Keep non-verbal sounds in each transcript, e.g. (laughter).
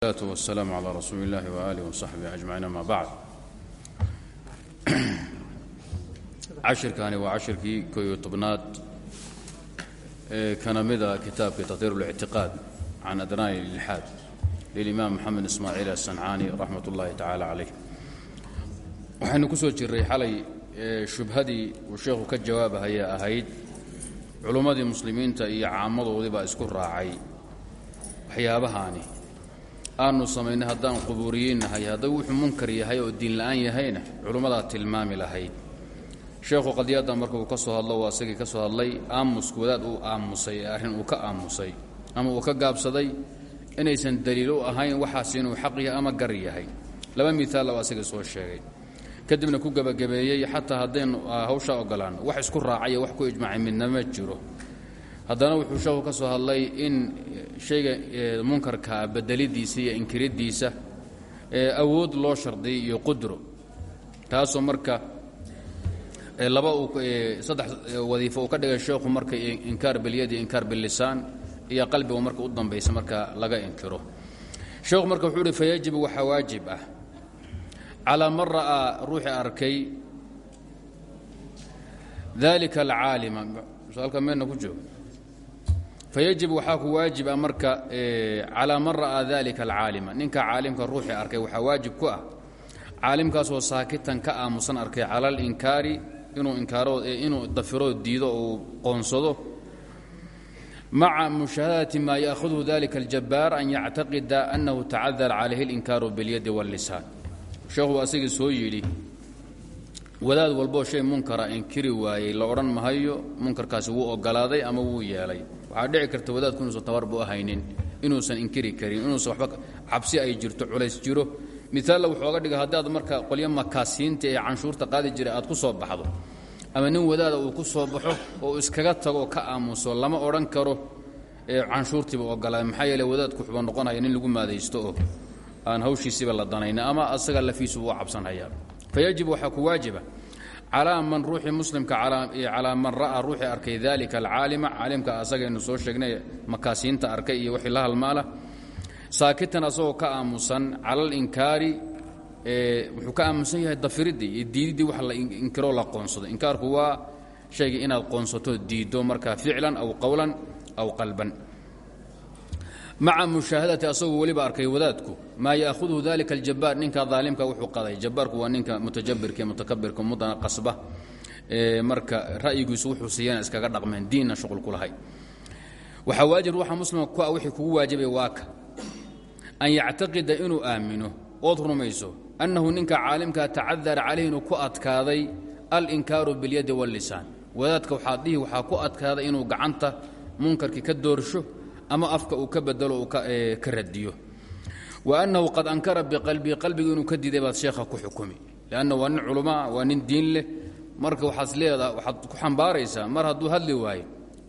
الصلاة والسلام على رسول الله وآله وصحبه أجمعين أما بعد cashirkani waa cashirkii ko iyo tobnaad ee kana mida kitaabka taطhiir الاctiqاad can adnaan اlilxaad lilimaam moxamed ismaaciil aلsancaani raxmat ullahi tacaala calayh waxaynu ku soo jiray xalay shubhadii uu sheekhu ka jawaabahaya ahayd culummadii muslimiinta iyo caamadoodii baa isku raacay waxyaabahaani aanu samaynay haddaan qubuuriyiinnahay hadduu wuxuu munkar yahay oo diinla'aan yahayna culummadaa tilmaami lahayd. Sheekhu qadiyadda marka uu ka soo hadlo waa isagii ka soo hadlay aamusku wadaad uu aamusay ee arrin uu ka aamusay ama uu ka gaabsaday inaysan daliil u ahayn waxaas inuu xaq yahay ama gar yahay. Laba miaalla waa soo sheegay. Kadibna ku gebagabeeyey xataa haddaynu hawshaa ogolaanno wax isku raacaya wax ku ijmaacay midna ma jiro haddana wuxuu sheekhu ka soo hadlay in shayga munkarkaa bedelidiisa iyo inkiridiisa awood loo shardiyay iyo qudro. Taasoo marka laba saddex wadiifo uu ka dhigay sheekhu marka inkaar bilyadi inkaar billisaan iyo qalbiga marka u dambaysa marka laga inkiro. Sheekhu marka wuxuu uhi fayajibu waxaa waajib ah. Calaa man ra'aa ruuxii arkay dalika alcaalima. Halka meedna ku joogo fayajib waxaa ku waajib ah marka calaa man ra'aa dalika alcaalima ninka caalimka ruuxii arkay waxaa waajib ku ah caalimkaasoo saakitan ka aamusan arkay cala alinkaari inuu inkaaroo inuu dafiroo diido uu qoonsado maca mushaahadati maa yaahuduhu dalika aljabbaar an yactaqida annahu tacadar calayhi alinkaaru bilyadi wallisaan sheekhuu asagii soo yidhi wadaad walboo shay munkara inkiri waayey la odhan mahayo munkarkaasi wuu ogolaaday ama waxaa dhici karta wadaadku inuusan tabarbu ahaynin inuusan inkiri karin inuusan waba cabsi ay jirto culays jiro. Miaalla wuxuu oga dhigay haddaad marka qolyo makaasiinta ee canshuurta qaadi jiray aad ku soo baxdo ama nin wadaada uu ku soo baxo oo iskaga tago ka aamuso lama odhan karo canshuurtiiba ogolaaday maxaa yeele wadaadku wuxuuba noqonaya nin lagu maadaysto oo aan hawshiisiiba la danayna ama asaga lafiisu uu cabsanhaya fayajib waxaa ku calaa man ruuxii muslimka calaa man ra'aa ruuxii arkay dalika alcaalima caalimka asagaynu soo sheegnay makaasiinta arkay iyo wixii la halmaala. Saakitan asagoo ka aamusan cala alinkaari wuxuu ka aamusan yahay dafiriddii iyo diididdii wax la inkiroo la qoonsado inkaarku waa shaygii inaad qoonsato diiddo markaa ficlan aw qowlan aw qalban maca mushaahadati asagoo weliba arkay wadaadku. Maa ya'huduhu dalika aljabbaar. Ninka daalimka wuxuu qaday. Jabbaarku waa ninka mutajabirka mutakabirka mudana qasba marka ra'yigiisu wuxuu siiyana iskaga dhaqmeen. Diinna shuqul ku lahay. Waxaa waajib ruuxa muslimka ku ah wixii kugu waajibay waaka an yactaqida inuu aamino ood rumayso annahu ninka caalimkaa tacadara calayh inuu ku adkaaday alinkaaru biاlyadi wاllisaan wadaadka waxaa dhihi waxaa ku adkaaday inuu gacanta munkarkii ka doorsho ama afka uu ka bedelo uu ka radiyo. Wa annahu qad ankara biqalbii qalbiga inuu ka diiday baad sheekha ku xukumi. Lanna waa nin culamaa diin leh. Marka waxaad leedaha waxaad ku xambaaraysaa mar hadduu hadli waaye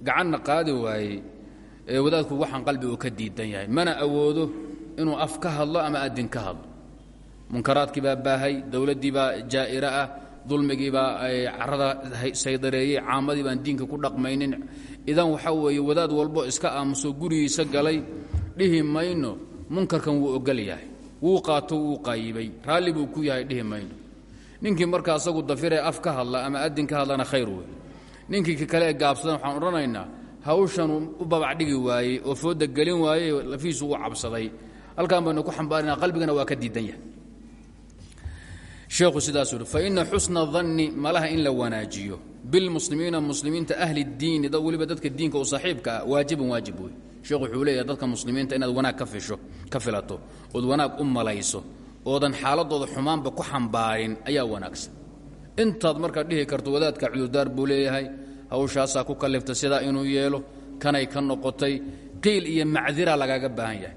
gacanna qaadi waayey wadaadku waxaan qalbiga uu ka diidan yahay. Mana awoodo inuu af hadlo ama adin ka hadlo. Munkaraadkii baa baahay dowladdii baa jaa'ira ah dulmigii baa carada saydareeyey caamadii baan diinka ku dhaqmaynin. Idan waxaa weeye wadaad walbo iska aamuso gurigiisa galay dhihi mayno munkarkan wuu ogol yahay. Wuu qaato wuu qaayibay raalli buu ku yahay dhihi mayno. Ninkii marka asagu dafiree af ka hadla ama adin ka hadlana khayr wey ninkii kale ee waxaan odhanaynaa hawshanuu u babacdhigi waayey oo fooda gelin waayey lafiisu uu cabsaday. Halkaan baynu ku xambaarina qalbigana waa ka diidan yahay sheekhu sidaasuu uhi faina xusna danni malaha in la wanaajiyo. Bilmuslimiina muslimiinta ahli اdiini dad weliba dadka diinka u saaxiibka ah waajibun waajib wey sheekhu wuxuu leeyahay dadka muslimiinta inaad wanaag ka fisho ka filato ood wanaag u malayso oodan xaaladooda xumaanba ku xambaarin ayaa wanaagsan. Intaad markaa dhihi karto wadaadka cudurdaar buu leeyahay hawshaasaa ku kalifta sidaa inuu yeelo kanay ka noqotay qiil iyo macdira lagaaga baahan yahay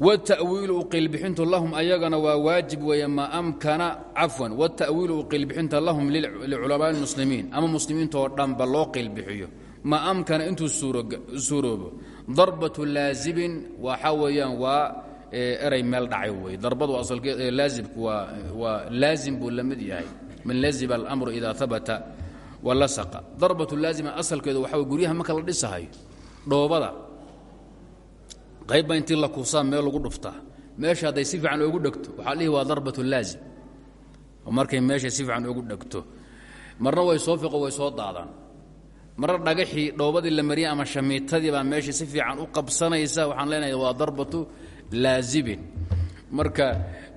wtawiilu uqiilbixintu lahum ayagana waa waajib weeye ma amkana cafwan watawiilu uqiilbixinta lahum liculamaai muslimiin ama muslimiintoo dhanba loo qiilbixiyo ma amkana intuu suuroobo darbatu laazibin waxaa weeyaan waa eray meel dhacay wey darbadu laazibku waa laazim buu la mid yahay man laziba alamru ida habata walasaqa darbatu laazima asalkeedu waxa guryaha marka la dhisahayo dhoobada qaybba intii la kuusaa meel lagu dhuftaa. Meesha hadday si fiican oogu dhegto waxaa dhihi waa darbat laazim. Markay meesha si fiican oogu dhegto. Marna way soo fiqo way soo daadaan. Marna dhagaxii dhoobadii la mariyay ama shamiitadii baa meesha si fiican u qabsanaysa waxaan leenahay waa darbatu laazibin. Marka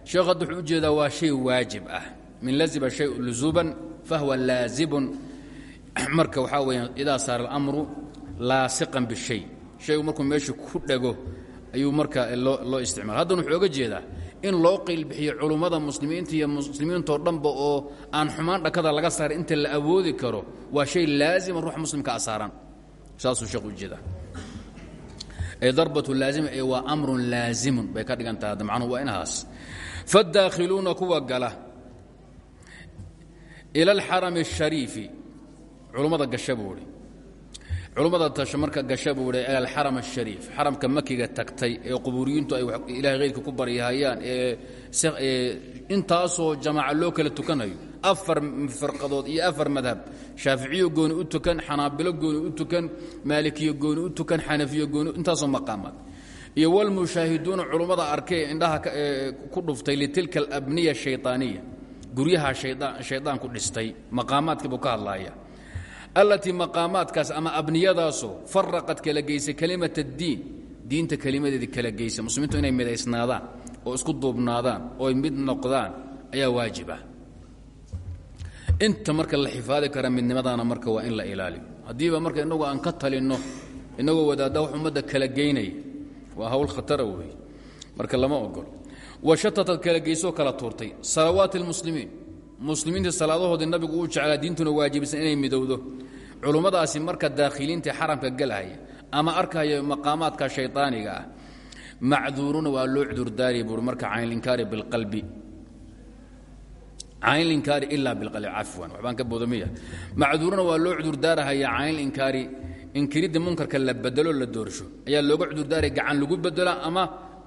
sheekh wuxuu u jeedaa waa shay waajib ah. Min laziba shay luzuuban fahwa laazibun. (clears throat) Marka waxaa weeyaan idaa saara alamru laasiqan bishay shaygu markuu meesha ku dhego ayuu marka loo isticmaala haddan wuxuu oga jeedaa in loo qaylbixiyo culummada muslimiinta iyo muslimiintoo dhanba oo aan xumaan dhakada laga saarin inta la awoodi karo waa shay laazima ruux muslimka a saaran saasuu sheekh u darbatu laazima ee waa amrun laazimun bay ka dhigan tahay macnuhu waa inahaas. Faddaakhiluuna kuwa gala ila alxarami ashariifi culummada gasha buuri culummada tasha marka gasha buu idha alxaram ashariif xaramka makiga tagtay ee qubuuriyiintu ay ilahay haydka ku baryahayaan ee intaasoo jamaaca loo kala tukanayo afar firqadood iyo afar madhab. Shaaficiyo gooni u tukan xanaabilo gooni u tukan maalikiyo gooni u tukan xanafiyo gooni intaasoo maqaamaad iyo walmushaahiduuna culummada arkee indhaha ku dhuftay litilka alabniya shayaaniya guryaha shaydaan ku dhistay. Maqaamaadkii buu ka hadlaaya allatii maqaamaadkaas ama abniyadaasoo faraqad kala geysay kelimat اddiin diinta kelimadeedii kala geysa. Muslimiintu inay midaysnaadaan oo isku duubnaadaan ooy mid noqdaan ayaa waajibah inta marka la xifaadi kara midnimadaana marka waa in la ilaaliyo haddiiba marka innagu aan ka talinno innagoo wadaadda wax ummadda kala geynaya waa hawl khatara wey marka lama ogolo wa shatatad kala geysoo kala tuurtay. Salawaati اlmuslimiin muslimiinta salaadahoodii nabigu uu jeclaa diintuna waajibisan inay midowdo. Culummadaasi marka daakhiliinta xaramka galhaya ama arkaya maqaamaadka shaydaaniga ah macduuruuna waa loo cudurdaari buui marka caynilinkaari biqalbi caynilinkaari ilaa bilqalbi cafwan waxbaan ka boodamiya macduuruna waa loo cudurdaarahaya caynilinkaari inkiridda munkarka la bedelo la doorsho. Ayaa looga cudurdaaray gacan lagu bedelo ama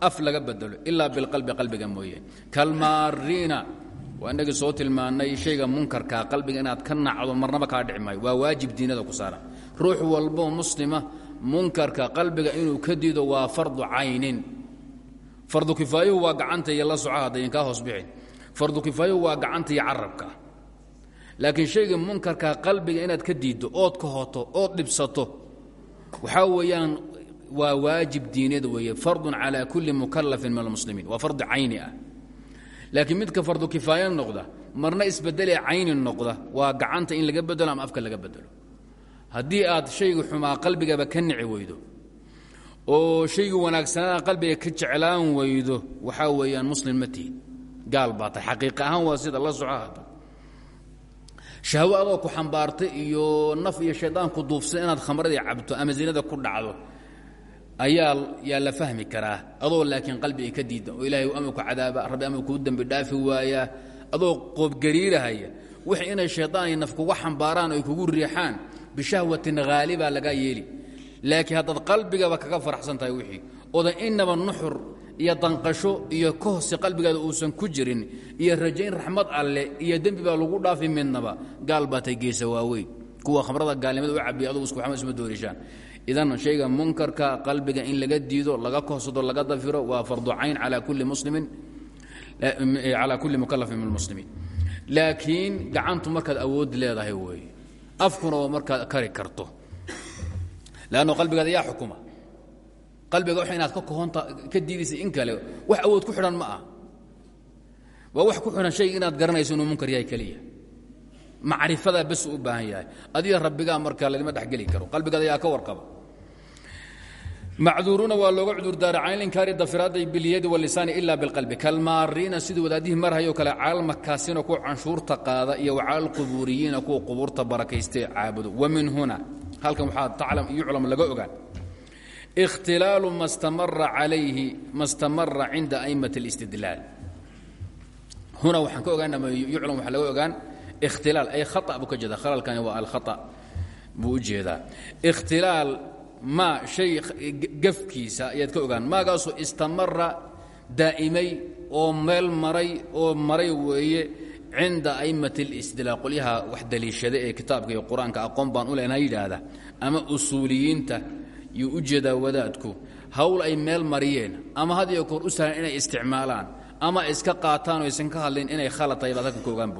af laga bedelo ilaa bilqalbi qalbiga mooye. Kalmaariina waa inagii soo tilmaannay shayga munkarkaa qalbiga inaad ka nacdo marnaba kaa dhici maayo. Waa waajib diinada ku saaran ruux walboo muslima munkarka qalbiga inuu ka diido waa fardu caynin. Fardu kifaayuhu waa gacanta iyo la soco haddayn kaa hoos bixin. Fardu kifaayuhu waa gacanta iyo carabka. Laakiin shayga munkarkaa qalbiga inaad ka diiddo ood kahoto ood dhibsato waxaa weeyaan waa waajib diineed weeye. Fardun calaa kulli mukalafin min almuslimiin. Waa fardi cayni ah laakiin midka fardu kifaaya noqda marna isbedelee cayni noqda waa gacanta in laga bedelo ama afka laga bedelo haddii aad shayga xumaa qalbigaba ka nici weydo oo shayga wanaagsanaa qalbiga ka jeclaan weydo waxaa weeyaan muslim ma tihid gaal baa tahay. Xaqiiq ahaan waa sida la soco hadda. Shahwo ku xambaartay iyo naf iyo shaydaan ku duufsan inaad khamradii cabto ama zinada ku dhacdo ayaa yaa la fahmi karaa. Adoo laakiin qalbiga ka diida oo ilaahay ama ku cadaaba rabbi ama kuu dembi dhaafi waayaa adoo qoobgariirahaya wix inay shaydaan iyo naf kuga xambaaraan o ay kugu riixaan bishahwatin haalibaa lagaa yeeli. Laakiin haddaad qalbigaba kaga faraxsan tahay wixii odan inaba nuxur iyo danqasho iyo kohsi qalbigaada uusan ku jirin iyo rajayn raxmad alle iyo dembi baa lagu dhaafi midnaba gaal baa tay geesa waaweyn. Kuwa khamrada gaalnimada u cabiya adugu isku isma doorishaan idan shayga munkarka qalbiga in laga diido laga kohsado laga dafiro waa fardu cayn calaa kulli muslimin calaa kulli mukalafin min almuslimiin. Laakiin gacantu markaad awood leedahay weeye afkuna oo kari karto. Leanno qalbigaada yaa xukuma. Qalbiga wax inaad ka kohonta ka diidaysa in kale wax awood ku xidhan ma ah wax ku xidhan shayga inaad garanayso inuu munkar yahay keliya. Macrifadaa bas u baahan yahay. Adiga rabbigaa marka lagama dhexgeli karo. Qalbigaada yaa ka warqaba macduuruuna waa looga cudur daaraca inkaari dafiraada bilyadi walisaani ila biqalbi kalmaariina sidii wadaadihii marhayo kale calalmakaasina kuwa canshuurta qaada iyo calalquburiyiina kuwa qubuurta barakaystae caabudo wamin huna halkan waxaa taclam yuclam laga ogaan. Ikhtilaalu mastamara calayhi mastamara cinda aimati اlistidlaal huna waxaan ka ogaan ama yuclam waxaa laga ogaan ikhtilaal ay khata buu ka jeeda khalalkani waa alkhata buu u jeedaa. Ikhtilaal maa shay gafkiisa ayaad ka ogaan. Maagaasoo istamara daa'imay oo meel maray oo maray weeye cinda a'imat اlاstidlaal qolyaha wax daliishada ee kitaabka iyo qur'aanka aqoon baan u leenaha yidhaahda ama usuuliyiinta yuu u jeedaa wadaadku. Hawl ay meel mariyeen ama had iyo koor u sahlan inay isticmaalaan ama iska qaataan oo aysan ka hadlin inay khalad tahay baad halkan ka ogaan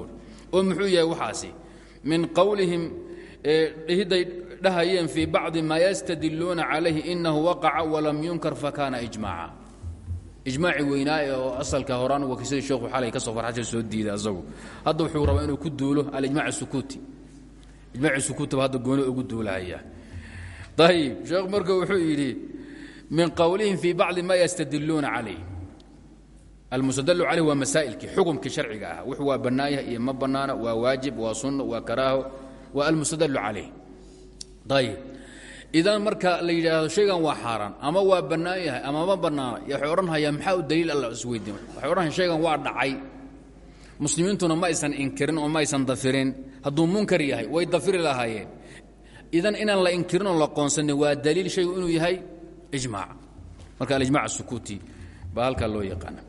oo muxuu yahay waxaasi? Min qowlihim dhihiday dhahayeen fii bacdi maa yastadiluuna calayhi inahu waqaca walam yunkar fakana ijmaaca. Ijmaaci weynaaye oo asalka horaan wakiisadii sheekhu xalay ka soo farxasha soo diiday asagu. Hadda wuxuu rabaa inuu ku duulo alijmac sukuuti. Ijmaci sukuuti ba hadda gooni ugu duulahaya ayib sheekhu marka wuxuu yidhi min qowlihim fii bacdi ma yastadiluuna calayh almustadlu calayh waa masaa'ilkii xukumkii sharciga ah. Wuxuu waa bannaanyahay iyo ma bannaana waa waajib waa sunno waa karaaho. Waa almustadlu calayh ayib idan marka la yidhaahdo shaygan waa xaaraan ama waa bannaan yahay ama ma bannaana waxay odhanhayaa maxaa u daliil alla isweydiin? Waxay odhanaya shaygan waa dhacay. Muslimiintuna ma aysan inkirin oo ma aysan dafirin. Hadduu munkar yahay way dafiri lahaayeen. Idan inaan la inkirin oo la qoonsanin waa daliil shaygu inuu yahay ijmaac. Marka alijmac sukuuti baa halkaa loo yaqaana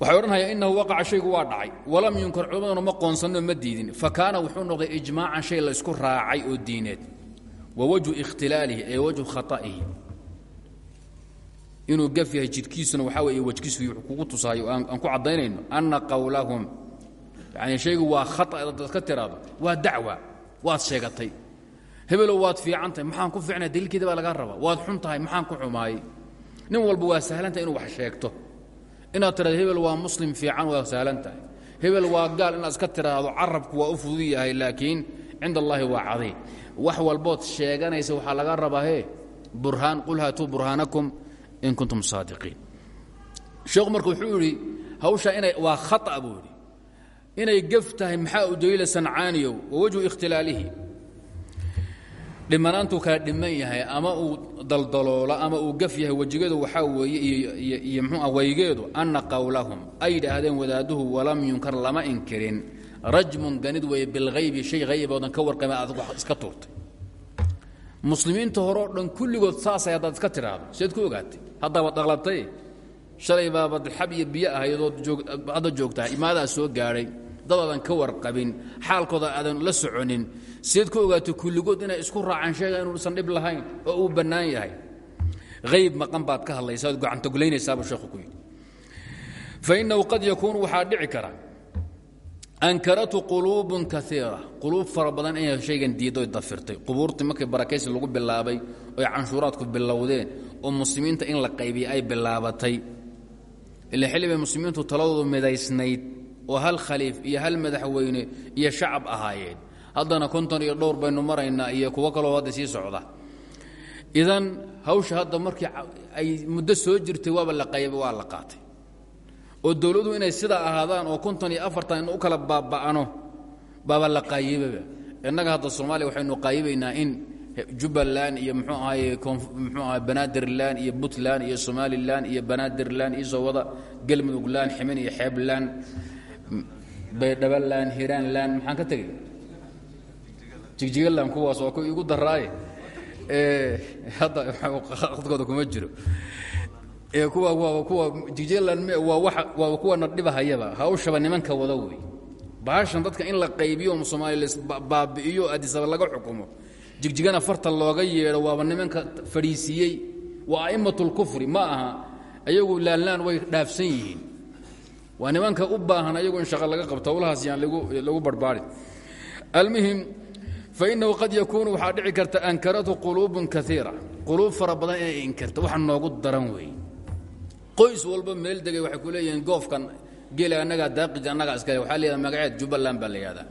waxay odhanhayaa inahu waqaca shaygu waa dhacay. Walam yunkar culammaduna ma qoonsanoo ma diidin. Fa kaana wuxuu noqday ijmaacan shay la isku raacay oo diineed. Wa wajhu ikhtilaalihi ee wajhu khata'ihi. Inuu gaf yahay jidhkiisuna waxaa weeye wejkiisu kugu tusaayo. Aan ku caddaynayno anna qowlahum yani shaygu waa khata dad ka waa dacwa waad sheegatay. Hebelow waad fiican maxaan ku fiicnay daliilkeeda baa rabaa. Waad xun maxaan ku xumaayey. Nin walba waa sahlantahay inuu wax sheegto inaad tiraado hebel waa muslim fiican waa sahlan tahay. Hebel waa gaal inaad iska tiraahdo carabku waa u fudud yahay laakiin allaahi waa cadiim wax walbood sheeganaysa waxaa laga rabaa he qul haatuu burhaanakum in kuntum saadiqiin. Sheekhu marka wuxuu yidhi hawshaa waa khata buu inay gef maxaa u daliila sancaaniyow wa wajhu ikhtilaalihi dhimanaantuu kala dhiman yahay ama uu daldaloola ama uu gaf yahay wejigeedu waxaa weeye iyo mxuua waygeedu anna qowlahum ay yidhaahdeen wadaaduhu walam yunkar lama inkirin. Rajmun ganid weeye bilhaybi shay hayboodan ka warqama aad iska tuurtay. Muslimiinta horeo dhan kulligood saasay haddaad iska tidhaahdo. Seed ku ogaatay? Haddaaba dhaqlatay shalay baabad xab iyo biyo ahaydood hadda joogtaa imaadaa soo gaadhay dadaadan ka warqabin xaalkooda aadan la soconin. Seed ku ogaatay kulligood inay isku raacaan sheega inuusan dhib lahayn oo uu bannaan yahay. Hayb maqan baad ka hadlaysaa oad gacantoglaynaysaabuu sheekhu ku yidhi. Fa innahu qad yakuunu waxaa dhici kara ankaratu quluubun kaiira quluub fara badan inay shaygan dafirtay. Qubuurtii markii barakaysi lagu bilaabay oy canshuuraadku bilowdeen oo muslimiinta in la qaybiyay ay bilaabatay. Ila xilli muslimiintu taladoodu midaysnayd oo hal khaliif iyo hal madaxweyne iyo shacab ahaayeen. Haddana konton iyo dhowr baynu maraynaa iyo kuwo kaloo hadda sii socda. Idan hawsha hadda markii ay muddo soo jirtay waaba la qaybay waa la qaatay. Oo dowladu inay sidaa ahaadaan oo konton iyo afartan in u kala baaba'ano baaba la qaayibaba innaga hadda soomaaliya waxaynu qaayibaynaa in jubbaland iyo mxuu ahaye mxuu ahay banaadirland iyo puntland iyo somalilan iyo banaadirland iyo soo wada galmudugland ximin iyo xeebland baydhabaland hiraanland maxaan ka tegey? Jigjigaland kuwaas waa ku igu daraaye hadda adkooda kuma jiro. Kuwa kuwa jigjigaland waa kuwa nadhibahayaba hawshaba nimanka wada wey. Baashan dadka in la qaybiyo soomaaliya lasbaabi'iyo adisaba laga xukumo jigjigana farta looga yeedho waaba nimanka fadhiisiiyey waa a'immat اlkufri ma aha. Ayagu laanlaan way dhaafsan yihiin waa nimanka u baahan ayagu in shaqo laga qabto hawlahaas yaan lagu barbaari almuhim fainahu qad yakuunu waxaa dhici karta ankaratu quluubun kaiira quluub fara badan inay inkirta wax noogu daran weeye qoys walba meel degay waxay ku leeyihiin goofkan gela annagaa daaqija annagaa iskale waxaa layihahda magaceed jubbaland baa la yihahdaa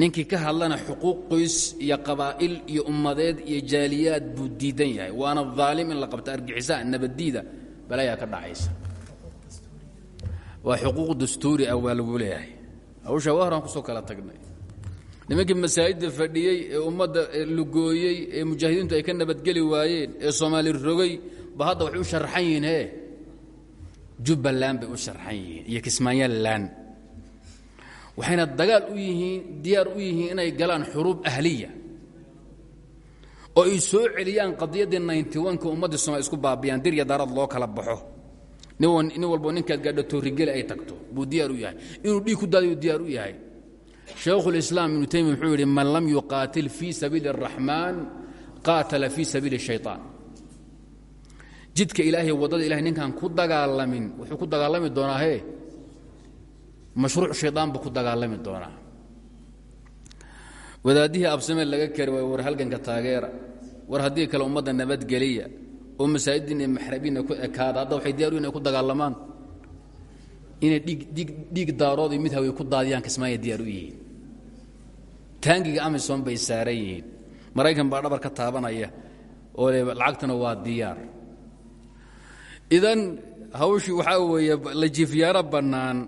ninkii ka hadlana xuquuq qoys iyo qabaa'il iyo ummadeed iyo jaaliyaad buu diidan yahay. Waana daalim in la qabto argixisaa nabaddiida balaayaa ka dhacaysa waa xuquuq dastuuri ah waa lagu leeyahay. Hawshaa waa horaan ku soo kala tagnay. Nimankii masaajidda fadhiyey ee ummadda lugooyey ee mujaahidiintu ay ka nabadgeli waayeen ee soomaali rogay ba hadda waxay u sharaxan yihiin he jubbaland bay u sharaxan yihiin iyo kismaayaland. Waxayna dagaal u yihiin diyaar u yihiin inay galaan xuruub ahliya oo ay soo celiyaan qadiyaddii ninty onka ummaddii somaali isku baabiyaan dir iyo daarad loo kala baxo nin walbo ninkaad gaadho toorigeli ay tagto buu diyaar u yahay. Inuu dhiig ku daadayu diyaar u yahay. Shaykhulislaam ibnu taymiya wuxuu yidhi man lam yuqaatil fii sabiili اraxmaan qaatala fii sabiili shayطaan jidka ilaahay waddada ilahay ninkaan ku dagaalamin wuxuu ku dagaalami doonaa he mashruuc shayaan buu ku dagaalami doonaa. Wadaadihii absameed laga kari war halganka taageera. War haddii kale ummadda nabadgeliya oo masaajiddiina iyo maxrabiinna ku ekaada hadda waxay diyar inay ku dagaalamaan. Inay dhiig daarood iyo mid hawey ku daadiyaan kismaaya diyaar u yihiin. Taangiga amisom bay saaran maraykan baa dhabar ka taabanaya oo lacagtana waa diyaar. Idan hawshii waxaa weeye lajiifyaaro bannaan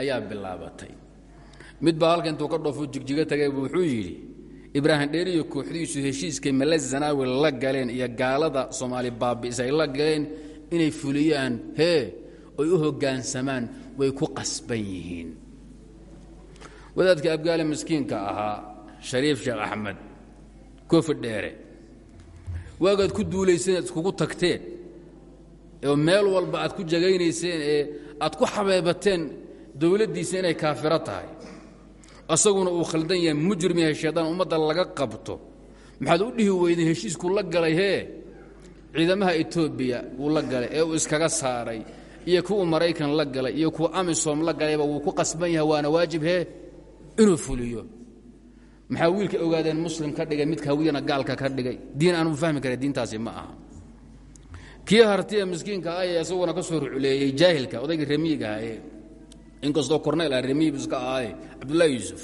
ayaa bilaabatay. Mid baa halka intuu ka dhoofo jigjigo tagay wuxuu yidhi ibraahim dheer iyo kooxdiisu heshiiskay male zanaawi la galeen iyo gaalada soomaali baabi'is ay la galeen inay fuliyaan hee oy u hoggaansamaan way ku qasban yihiin. Wadaadka abgaale miskiinka ahaa shariif sheekh axmed koofi dheere. Waagaad ku duulayseen aad iskugu tagteen oo meel walba aad ku jagaynayseen ee aad ku xabeebateen dowladdiisa inay kaafiro tahay asaguna uu khaldan yahay mujrim yahay shaydaan ummadda laga qabto. Maxaad u dhihi weydeen heshiisku la galay hee? Ciidamaha etoobiya wuu la galay ee uu iskaga saaray iyo kuwa maraykan la galay iyo kuwa amisom la galayba wuu ku qasban yahay waana waajib hee? Inuu fuliyo. Maxaa wiilka ogaadeen muslim ka dhigay midka hawiyana gaalka ka dhigay? Diin aanu fahmi kara diintaasi ma aha. Kii harti ee miskiinka ah ee ka soo ruculeeyey jaahilka odayga remiyiga ahaye inkastoo corneyl ah remiyibu iska ahaaye cabdullaahi yuusuf.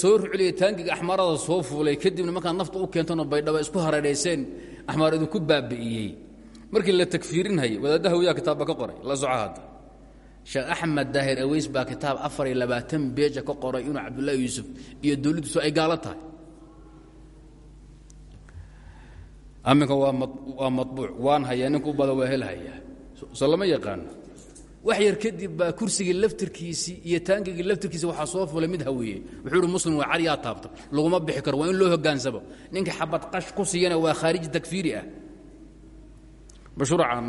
Soo ruculiyey taangiga axmaarada soo fuulay kadibna markaad nafta u keentano baydhaba isku hareedhayseen axmaar idinku baabi'iyey. Markii la takfiirinhayay wadaadda hawiyaha kitaabba ka qoray la soco hadda. Sheekh axmed daahir aweys baa kitaab afar iyo labaatan beeja ka qoray inuu cabdullaahi yuusuf iyo dowladdiisu ay gaalo tahay. Aminka waa mabuuc waan hayaa ninka u bada waa helhayaa so lama yaqaano wax yar kadib baa kursigii laftirkiisii iyo taangigii laftirkiisi waxaa soo fulay mid haweeye wuxuu ihi muslim waa caliyaa taabta laguma bixi karo waa in loo hogaansamo. Ninka xabad qash ku siiyana waa khaariji takfiiri ah. Mashruucan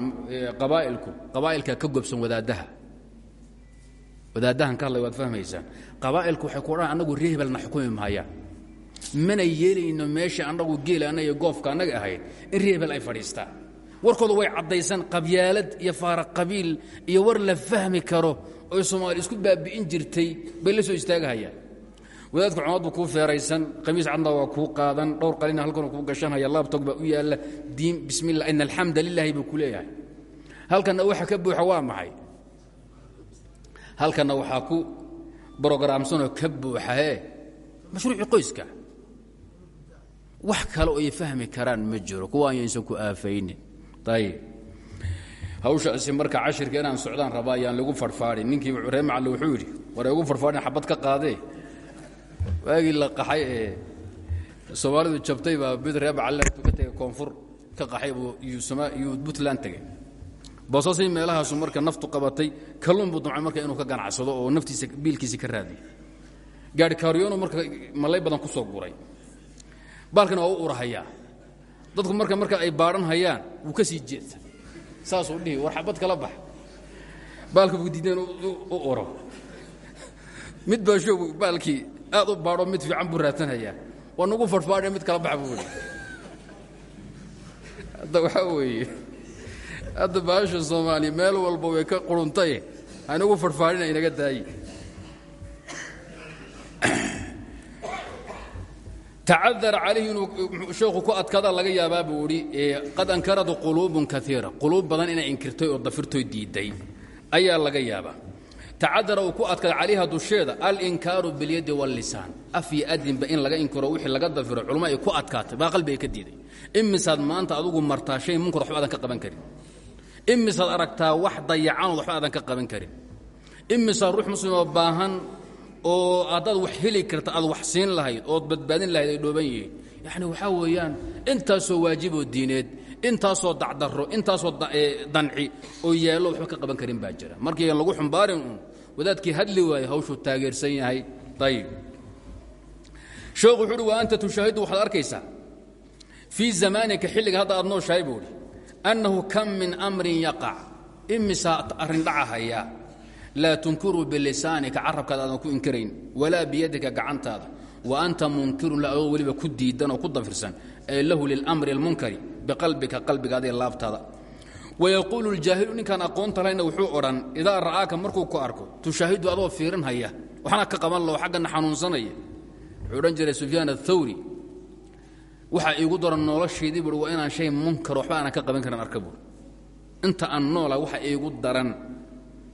qabaa'ilku qabaa'ilka ka gobsan wadaaddaha. Wadaaddahan ka hadlay waad fahmaysaan. Qabaa'ilku waxay ku odhan annagu ree hebelna xukumi maayaan mana yeelayno meesha annagu geela anna iyo goofka annaga ahayd. In ree hebel ay fadhiistaan warkooda way caddaysan qabyaalad iyo faara qabiil iyo war la fahmi karo oy soomaali isku baabi'in jirtay bay la soo istaagahayaan. Wadaadka cumad buu kuu feeraysan qamiis cadna waa kuu qaadan dhowr qalina halkan kuu gashanhaya laabtog baa u yaalla diin bismillah ina alxamda lilaahi buu ku leeyahay. Halkanna waxa ka buuxa waa maxay? Halkanna waxaa ku brogaraamsanoo ka buuxa hee mashruucii qoyska. Wax kale oo ay fahmi karaan ma jiro kuwaan yaysan ku aafaynin ayib hawshaasi marka cashirka inaan socdaan rabaa ayaan lagu farfaadhin. Ninkii ree macalle wuxuu yidhi war igu farfaadhin xabad ka qaadee. Waagii la qaxay ee soomaalidu jabtay baa mid ree macalle ka tegay koonfur ka qaxay yuu puntland tegey boosasii meelahaasu marka naftu qabatay kalluun buu dumcay marka inuu ka ganacsado oo naftiisa biilkiisii ka raadiyo gaari kaaryoonu marka malay badan ku soo guray baalkana waa u urahayaa dadku marka marka ay baadhan hayaan wuu ka sii jeedsa saasuu dhihi war xabad kala bax baalka buu diideen u uro. Mid baa shoog baalkii aad u baadho mid fiican buu raadsanhayaa waa nagu farfaadhe mid kala bax buu hadda waxaa weeye. Hadda baasha soomaaliya meel walba way ka quruntaye hanagu farfaadhina inaga daayi tacadar calayhi inuu ku adkaada laga yaabaa buu idhi qad ankaradu quluubun kaiira quluub badan inay inkirtay oo dafirtoy diidday ayaa laga yaabaa. Tacadara ku adkada calayha dusheeda alinkaaru biاlyadi wاllisaan af iyo adinba in laga inkiro wixii laga dafiro culmo ay ku adkaatay baa qalbiga ka diiday. Imisaad maanta adugu martaa munkar waxba aadan ka qaban karin. Imisaad aragtaa wax dayacanood waxba aadan ka qaban karin. Imisaad ruux muslimoo baahan oo haddaad wax heli karta aad wax siin lahayd ood badbaadin lahayd ay dhooban yihiin. Yacni waxaa weeyaan intaasoo waajiboo diineed intaasoo dacdarro intaasoo danci oo yaallo waxba ka qaban karin baa jira. Markii aan lagu xumbaarin uun wadaadkii hadli waaye hawshuu taageersan yahay. Ayib sheekhu wuxu uhi wa anta tushaahidu waxaad arkaysaa fii zamaanika xilliga hadda aad nooshahay buu idhi annahu kam min amrin yaqac imisaa arrin dhacahaya laa tunkiruu bilisaanika carabkaada aadan ku inkirayn walaa biyadika gacantaada. Wa anta munkirun la adoo weliba ku diidan oo ku dafirsan ee lahu lilamri almunkari biqalbika qalbigaada iyo laabtaada. Wayaquulu ljaahilu ninkaan aqoonta lahayna wuxuu odhan idaa ra'aaka markuu ku arko tushaahidu adoo fiirin haya waxna ka qaban lao xaggana xanuunsanaya wuxuu odhan jiray sufyaan athawri waxaa iigu daran noloshaydii buui waa inaan shay munkar waxba aanan ka qaban karin arka buui inta aan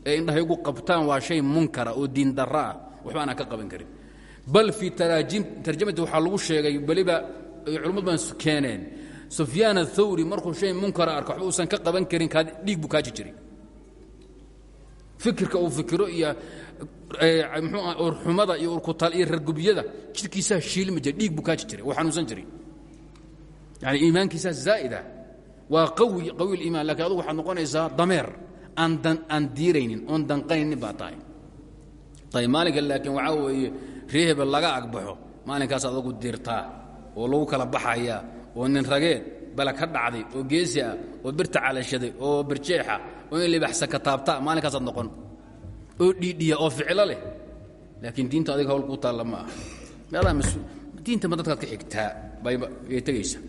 ee indhaha igu qabtaan waa shay munkara oo diindarra ah. Waxba aanan ka qaban karin. Bal fii tarjamati waxaa lagu sheegay weliba culummad baan keeneen. Sufyaan athawri markuu shay munkara arko waxba uusan ka qaban karin dhiig buu kaaji jiray. Fikirka uu fikiro iyo mxuu urxumada iyo urkutal iyo rargubyada jidhkiisaa shiilmi jiray dhiig buu kaaji jiray oo xanuunsan jiray yani iimaankiisaa zaa'ida waa qawi qawi liimaan lakiin adugu waxaad noqonaysaa dameer aan diiraynin oon danqaynin baa tahay. Ayb maalinka laakiin waxaa weeye ree hebel laga agbaxo maalinkaas adagu dirtaa oo lagu kala baxayaa oo nin rageed bala ka dhacday oo geesi ah oo birta calashaday oo birjeexa oo in libaxsa ka taabta maalinkaasaad noqon. Oo dhiidhiya oo ficilo leh. Laakiin diinta adiga hawl kuu taalla ma aha diinta ma ka xigtaa? Bay tegaysa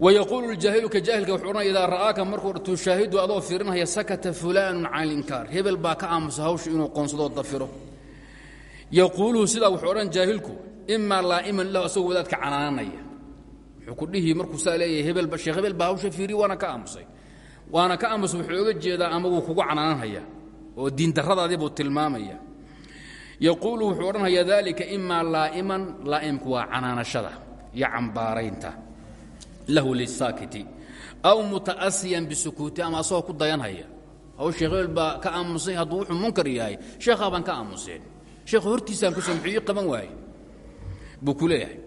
wayaquulu ljaahilu ka jaahilka wuxuu odhanaya idaa ra'aaka markuu tushaahidu adoo fiirinaya sakata fulaanun can ilinkaar hebel baa ka aamusa hawsha inuu qoonsadoo dafiro yaquuluhu sidaa wuxuu odhan jaahilku imaa laa'iman lahu asagoo wadaadka canaananaya wuxuu ku dhihi markuu saa leeyahay hebelba sheekh hebel baa hawsha fiiriy waana ka aamusay waana ka aamusay wuxuu oga jeedaa ama wuu kugu canaananhaya oo diindarradaadii buu tilmaamaya yaquulu wuxuu odhanhayaa daalika imaa laa'iman laa'imku waa canaanashada iyo cambaaraynta lahu lisaakiti aw muta'asiyan bisukuuti ama asagoo ku dayanhaya. Haw sheekh baa ka aamusay hadduu wuxuu munkar yahay sheekhaa baan ka aamuseen. Sheekhu hortiisaan ku samxiyo qaban waaye. Buu ku leeyahay.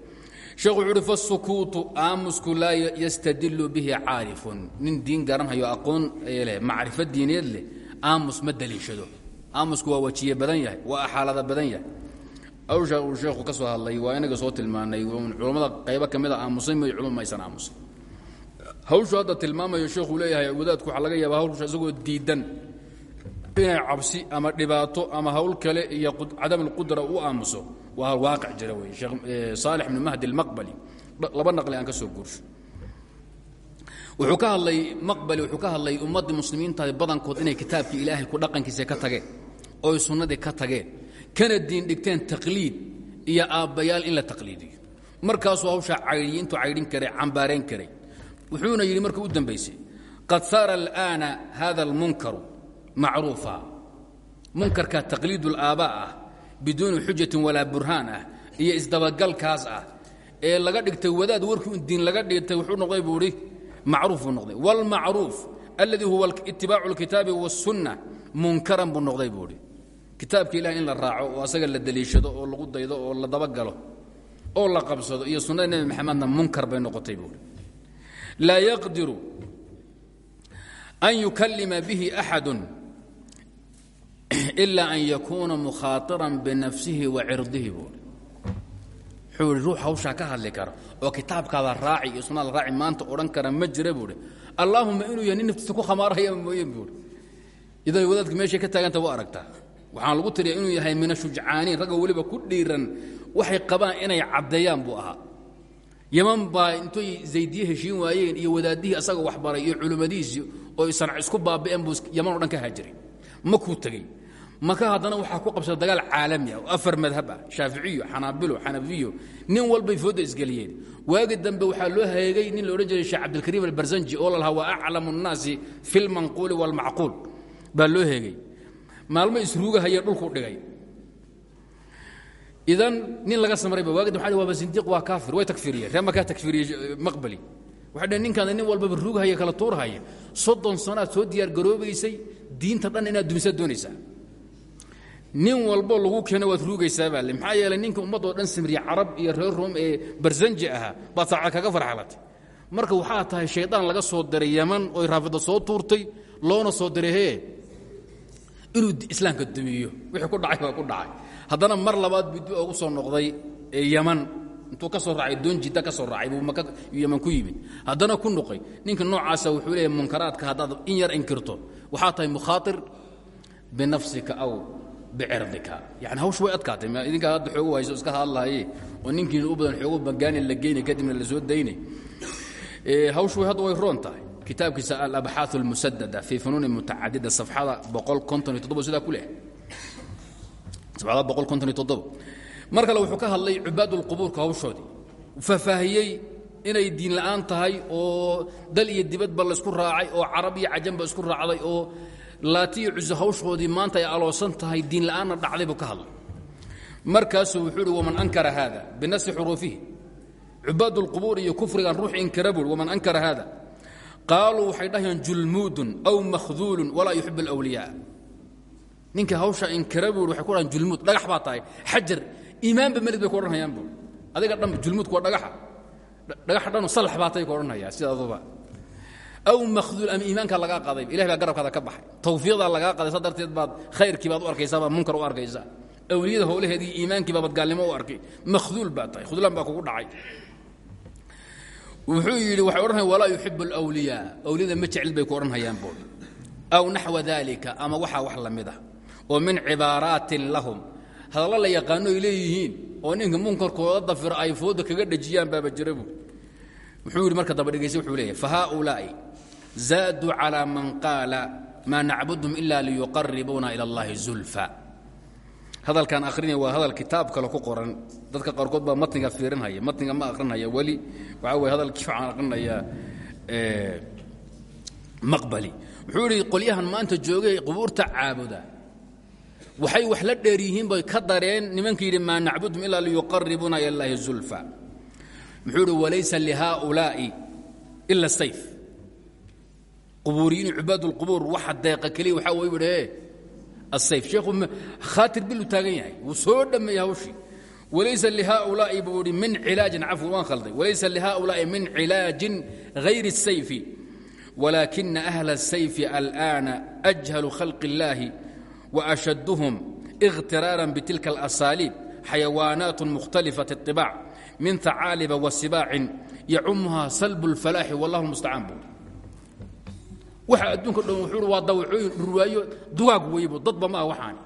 Sheekhu wuxu uhi fasukuutu aamusku laa yastadilu bihi caarifun. Nin diin garanhayo aqoon leh macrifo diineed leh aamus ma daliishado. Aamusku waa wajiye badan yahay waa axaalada badan yahay awsha uu sheekhu ka soo hadlay waa inaga soo tilmaanay culammada qaybo ka mida aamusay may culum maysan aamusan hawshu hadda tilmaamayo sheekhu leeyahay wadaadku waxaa laga yaaba hawsha isagoo diidan. Inay cabsi ama dhibaato ama hawl kale iyo cadam alqudra u aamuso waa waaqic jira wey sheekh saalix ibnu mahdi almaqbali laba naqli aan ka soo guursho wuxuu ka hadlay maqbali wuxuu ka hadlay ummaddii muslimiintaadi badankood inay kitaabkii ilaahay ku dhaqankiisa ka tageen oo ay sunnadii ka tageen kana diin dhigteen taqliid iyo aabbayaal in la taqliidiyo markaasuu hawshaa caydhiyi intuu caydhin karay cambaarayn karay wuxuuna yidhi markii u dambaysay qad saara al'aana hada almunkaru macruufa munkarka taqliid اlaaabaa ah biduuni xujatin walaa burhaan ah iyo isdabagalkaas ah ee laga dhigtay wadaad warkii un diin laga dhigtay wuxuu noqday buu ihi macruuf buu noqday wاlmacruuf alladii huwa itibaacu اlkitaabi wالsunna munkaran buu noqday buu ihi kitaabka ilahi in la raaco oo asaga la deliishado oo lagu daydo oo la dabagalo oo la qabsado iyo sunnada nebi maxamedna munkar bay noqotay buu ihi laa yaqdiru an yukalima bihi axadu ila an yakuuna mukhaairan binafsihi wa cirdihi buui wuxuu ihi ka hadli kara oo kitaabkaada raaci iyo sunnada raaci maanta odhan kara ma jira buuhi allaahuma inuu yahay nin ku khamaaraya mooyeen buui idan wadaadka meeshay ka taaganta wa aragtaa waxaan lagu tiriya inuu yahay min ashujcaaniin ragga weliba ku dhiiran. Waxay qabaan inay caddeeyaan buu ahaa. Yaman baa intoy zaydiye heshiin waayeen iyo wadaadihii asaga waxbaray iyo culimmadiisii oo isan isku baaba'een buu yaman o ka haajiray. Makuu tegey. Maka haddana waxaa ku qabsada dagaal caalami ah afar madhab ah. Shaaficiyo xanaabilo xanafiyo nin walbay fooda isgeliyeen. Waagi dambe waxaa loo haegay nin la jiray sheekh cabdilkariim albarsanji oo la waa aclamu nnaasi fi lmanquuli waalmacquul baa loo heegay maalmo isruugahaya dhulku dhigay. Idan nin laga samrayba waagi dambe waa zindiiq waa kaafir way takfiriyeen ree makaa takfiriyey maqbali. Waxay dhaheen ninkaada nin walbaba ruugahaya kala tuurhaya soddon sanoaad soo diyaar garoobaysay diinta dhan inaad dumisaad doonaysaa. Nin walbo lagu keeno waad ruugaysaa baa le maxaa yeelay ninka ummaddoo dhan samriye carab iyo reer room ee barsanji ahaa baad saacad kaga farxalatay. Marka waxaa tahay shaydaan laga soo diray yaman oy raafida soo tuurtay loona soo diray hee inuu islaamka dumiyo wixii ku dhacay baa ku dhacay. Haddana mar labaad buu dib ugu soo noqday yaman intuu ka soo raacay doon jidda ka soo raacay buu maka yaman ku yimid. Haddana ku noqay ninka noocaasa wuxuu leeyahay munkaraadka haddaad in yar inkirto waxaa tahay mukhaatir binafsika aw bicirdika yani hawsh way adkaatay. Idinkaa hadda xoogu hayso iska hadlahaye oo ninkiina u badan xoogu bagaani la geynay kadibna la soo daynay. Hawshu hadda way roon tahay kitaabkiisa alabxaa اlmusadada fii funuuni mutacadida safxada sidaa ku leh? Mar kale wuxuu ka hadlay cubaadulqubuurka hawshoodii. Fafaahiyey inay diin la'aan tahay oo dal iyo dibadba laysku raacay oo carab iyo cajanba isku raacday oo laati iyo hawshoodii maanta ay aloosan tahay diin la'aanna dhacday buu ka hadlay. Markaasuu wuxuu uhi waman ankara haada binasi xuruufihi? Cubaadulqubuur iyo kufrigan ruux inkara buu waman ankara haada? Qaaluu waxay dhahayaan julmuudun aw makhduulun walaa yuxib اlwliyaa ninka hawsha inkara buui waxay ku dhahaan julmuud dhagax baa tahay xajar iimaanba melid bay ku odhanhayaan buui adiga dhanba julmuudku waa dhagaxa dhagaxa dhanu salax baatay ku odhanhayaa sidaaduba aw makhduul ama iimaankaa lagaa qaday ilahay baa garabkaada ka baxay. Tawfiiqdaa lagaa qaday saa darteed baad khayrkii baad u arkaysaa baad munkar u arkaysaa. Awliyada howlaheedii iimaankii baabad gaalnimo u arkay. Makhduul baa tahay khudlaan baa kugu dhacay wuxuu yidhi waxay odhanaya walaa yuxibu lwliyaa awliyada ma jecel bay ku odhanhayaan buu aw naxwa daalika ama waxaa wax la ah. Oo min cibaaraatin lahum. Hadallo la yaqaano leeyihiin oo ninka munkarkooda dafira ay fooda kaga dhejiyaan baaba jira buu wuxuu yidhi marka daba dhegeysa wuxuu leeyahy fa haaulaa'i zaaduu calaa man qaala maa nacbudum ila liyuqaribuuna ila allahi zulfa. Hadalkaan akhrinaya waa hadal kitaab kale ku qoran dadka qaarkood baa matniga fiirinhaya matniga ma akhrinaya weli waxaa weye hadalkii waxaan akhrinayaa maqbali. Wuxuu idhi qolyahan maanta joogay qubuurta caabuda. Waxay wax la dheer yihiin bay ka dareen nimanka yidhi maa nacbudhum ilaa liyuqaribuuna ila اllahi zulfa. Muxuu idhi walaysa lihaaulaa'i ila sayf. Qubuuriyiin cubaad اlqubuur waxa deeqa keliya waxaa way idhe asayf sheekhu khaatir bilu taagan yahay wuu soo dhammeeyey hawshii walaysa lihaaulaa'i buu ihi min cilaajin cafwan waan khalday walaysa lihaaulaa'i min cilaajin hayri الsayfi walaakina ahla الsayfi alآana أjhalu khalqi اllahi وأشدهم اغترارا بتلك الأساليب حيوانات مختلفة الطباع من ثعالب وسباع يعمها سلب الفلاح والله المستعان بول waxa adduunka dhan wuxuu waa dawacooyin ruwaayo dugaag weybo dadba ma ah waxaani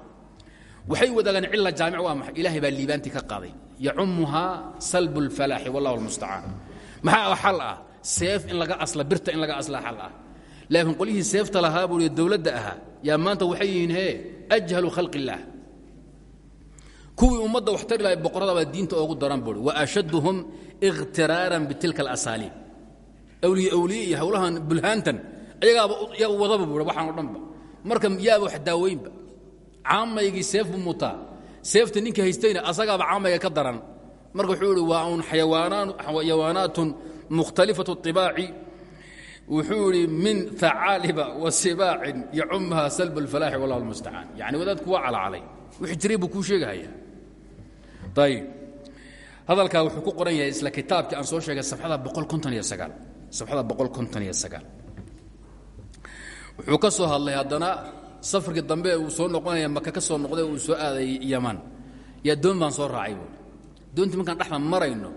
waxay wadaagaan cilla jaamic waa maxay? Ilaahay baa liibaantii ka qaaday. Yacumuhaa salbu lfalaaxi wallahu almustacaan maxaa xal ah? Seef in laga asla birta in laga asla xal ah. Laakiin qolyihii seefta lahaa buu dowladda ahaa yaa maanta waxay yihiin hee ajhalu khalqi illaah kuwii wax tari lahay boqorada baa diinta oogu daran buuri wa ashadduhum ikhtiraaran bitilka alasaaliib awliye awliye iyo howlahan bulhaantan iyaga wadaba buuri waxaan o dhanba. Marka yaaba wax daaweynba caamaygii seef buu seefta ninka haystayna asagaaba caamayga ka daran. Marka wuxuu idhi waa un xayawaanaatun mukhtalifatu ibaaci wuxuu idhi min acaaliba wa sibaacin yacummaha salb alfalaaxi wallah almustacaan yacni wadaadku waa calacalay wixii jiray buu kuu sheegahayaa ayib hadalkaa wuxuu ku qoran yahay isla kitaabkii aan soo sheegay sabxada boqol konton iyo wuxuu ka soo hadlay haddana safarkii dambe uu soo noqonaya maka ka soo noqday uu soo aaday yaman. Yaa doon soo raacay buui doontii markaan dhexda marayno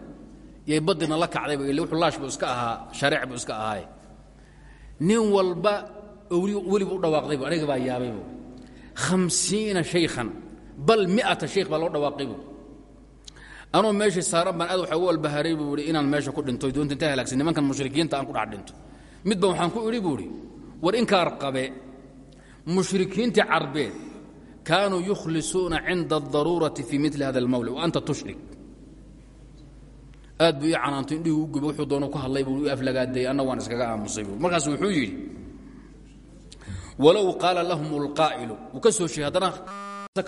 yay badina la kacdayba ille wuxuu laash buu iska ahaa shareec buu iska ahaaye nin walba weli buu u dhawaaqdaybu aniga baa yaabaybu hamsiina shaykhan bal miata shaykh baa loo dhawaaqay bu anuu meeshii saaran baan aad waxa u buu inaan meesha ku dhinto doonta intaa halaagsan nimankan mushrikiinta aan ku dhex dhinto. Midba waxaan ku idhi buu idhi war inkaar qabe mushrikiintii carbeed kaanuu yukhlisuuna cinda الdaruurati fii mili hada اlmawlic wa anta tushrik aad buu ii canaanto indhihii u guba wuxuu doonu ku hadlay buu u aflagaadayay anna waan iskaga aamusay buu markaas wuxuu yidhi walow qaala lahum اlqaa'ilu wuu ka soo sheegay haddana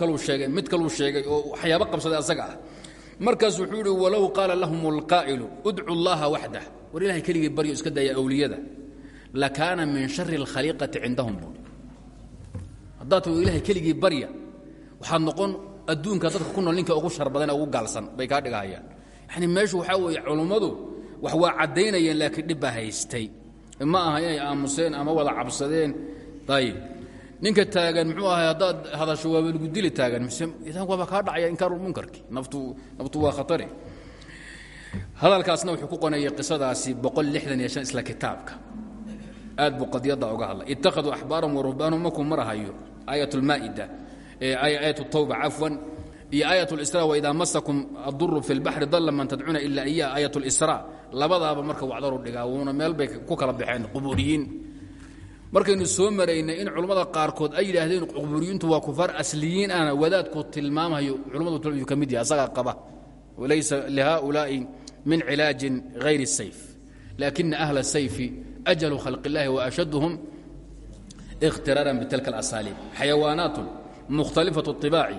kaluu sheegay mid kaluu sheegay oo waxyaabo qabsaday asaga ah markaas wuxuu yidhi walow qaala lahum اlqaa'ilu udcu اllaha waxdah war ilahay keligii baryo iska daya awliyada lakaana min shari اlkhaliiqati cindahum buui haddaad tu ilahay keligii barya waxaad noqon adduunka dadka ku nool ninka ugu shar badan ugu gaalsan bay kaa dhigahayaan yani meeshu waxaa weeye culummadu wax waa caddaynayeen laakiin dhib baa haystay. Ma aha inay aamuseen ama wada cabsadeen. Ayib ninka taagan muxuu ahay haddaad hadasho waaba lagu dili taagan mise idan waaba kaa dhacaya inkaarulmunkarki naftu naftu waa khatari. Hadalkaasna wuxuu ku qonayay qisadaasi isla kitaabka. Aad buu qadiyadda uga hadlay. Ittakhaduu axbaaran wa ruhbaanahum markuu marahayo aayat lmaa'ida aayat tawba cafwan iyo aayat اlisra waidaa masakum aduru fi اlbaxri dalla man tadcuuna ila iya aayat اlisra labadaaba marka wacdaru dhigaa wuuna meel bay ku kala baxeen qubuuriyiin markaynu soo maraynay in culammada qaarkood ay yidhaahdeen qubuuriyiintu waa kufaar asliyiin ana wadaadku tilmaamayo culammadu ka mid yahay asagaa qaba walaysa lihaؤulaaءi min cilaajin غayr الsayf lakina أhla الsayfi أjlu khalq الlahi وأshadهm اkhtiraaran bitilka اlasاaliib xayawaanaat mukhtalifaة الطibaaci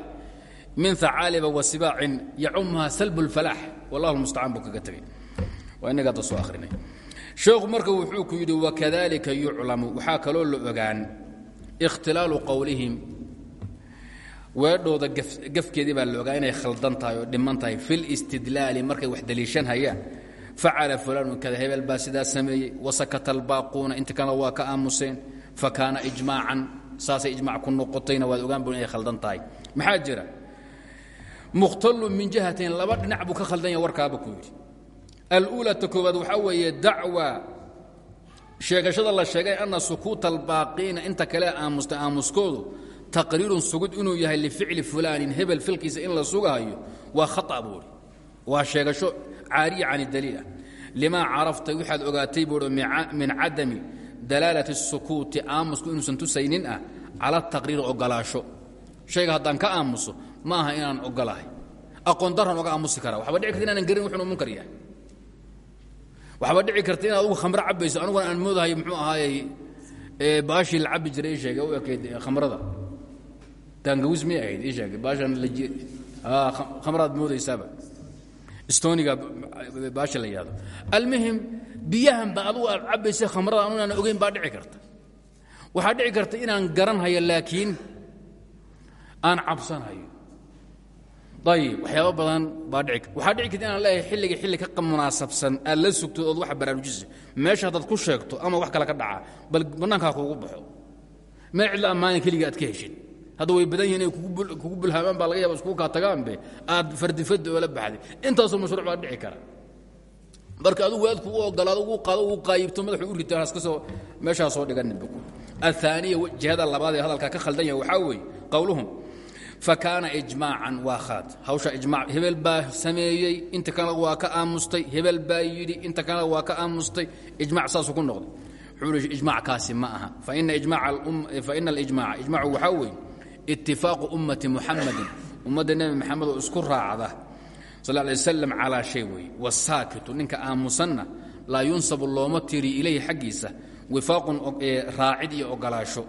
min hacaaliba wasibaacin yacumha salb اlfalaax wallah mustacaan buu kaga tegay waa inaga hadda soo akhrinay sheekhu marka wuxuu ku yidhi wakadalika yuclamu waxaa kaloo la ogaan ikhtilaalu qowlihim weedhooda gafkeedii baa la ogaa inay khaldan tahay oo dhiman tahay fi listidlaali markay wax daliishan hayaan facala fulaanu kada hebel baa sidaa sameeyey wasakata albaaquuna inta kalena waa ka aamuseen fa kaana ijmaacan saasay ijmac ku noqotayna waad ogaan bu inay khaldan tahay maxaa jira mukhtalu min jihatain laba dhinac buu ka khaldan yaha warkaaba ku yidhi aluula ta koowaad waxaa weeye dacwa sheegashada la sheegay ana sukuuta albaaqiina inta kale aamusta aamuskoodu taqriirun sugid inuu yahay lificli fulaanin hebel filkiisa in la sugahayo waa khaa buuhi waa sheegasho caariya can daliil ah limaa carafta waxaad ogaatay buui min cadami dalaalati الsukuuti aamusku inuusan tusaynin ah cala taqriiri ogolaasho. Shayga haddaan ka aamuso ma inaan ogolahay. Aqoon daran oga aamusi kara waxba dhici karta inaanan garin wuxuu munkar yahay. Waxba dhici karta inaad ugu khamro cabayso aniguna aan moodahay muxuu ahaayey baashii la cabi jiray ii sheegay u ekeyd khamrada. Daangawis miyay ahayd ii sheegay baashan khamraad moodaysaaba stoniga baasha la yihahdo almuhim biyahan ba adugu aad cabaysa khamrada anu inaan ogeyn baa dhici karta. Waxaa dhici karta inaan garan hayo laakiin aan cabsanhayo ayib waxyaaba badan baa dhici waxaa dhici karta inaan leeyahay xilliga xilli ka munaasabsan aad la sugto ood wax baraarujisa meesha haddaad ku sheegto ama wax kale ka dhaca bal bannaankaa kuugu baxo. Meel cidla ammaanan keliga aad ka heshid hadda way badan yihiin inay kugu bulhaamaan baa laga yaba iskugu kaa tagaanbe. Aad fardifaddi oola baxday. Intaasoo mashruuc baa dhici kara. Marka adugu waadku u ogolaado ugu qaado ugu qaayibto madaxu u ritaan haska soo meeshaa soo dhiganinba aلثaaniya jihada labaad ee hadalkaa ka khaldan yahay waxaa weeye qowluhum fakaana ijmaacan waa khaad hawsha ijmac hebel baa sameeyey inta kalena waa ka aamustay. Hebel baa yidhi inta kalena waa ka aamustay. Ijmac saasuu ku noqday. Wuxuu i ijmackaasi ma aha. Faina ijmacu waxaa weeye itifaaqu ummati muxamadin ummadda nebi maxamed oo isku raacda sal lay waslam calaa shay weeye wasaakitu ninka aamusanna laa yunsabu looma tiri ilayhi xaggiisa wifaaqun raacid iyo ogolaasho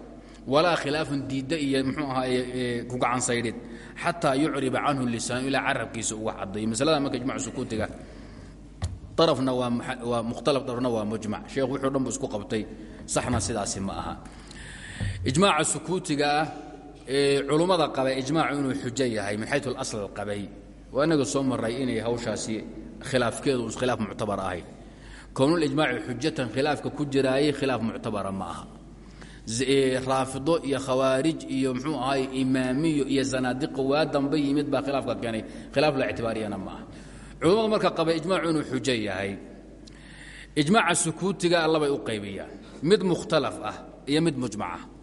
walaa khilaafun diidda iyo mxuu ahaaye ku gacansaydhid xataa yucriba canhu lisaanu ilaa carabkiisa uga caddayo masalada marka ijmac sukuutiga arafna waa mukhtalaf darafna waa mujmac sheekhu wuxuu dhan bu isku qabtay saxna sidaasi ma aha ijmaaca sukuutiga ah culummada qabay ijmaacu inuu xujo yahay min xayu alasl qabay. Waa inaga soo maray inay hawshaasi khilaafkeedu khilaaf muctabar ahayd. Kownulijmaaci xujatan khilaafka ku jiraayey khilaaf muctabara ma aha. Raafido iyo khawaarij iyo mxuu ahaay imaamiyo iyo zanaadiqo waa dambe yimid baa khilaafka keenay. Khilaaf la ictibaariyana ma aha. Culammadu marka qaba ijmaacu inuu xujo yahay. Ijmaaca sukuutiga allabay u qaybiyaan mid mukhtalaf ah iyo mid mujmac ah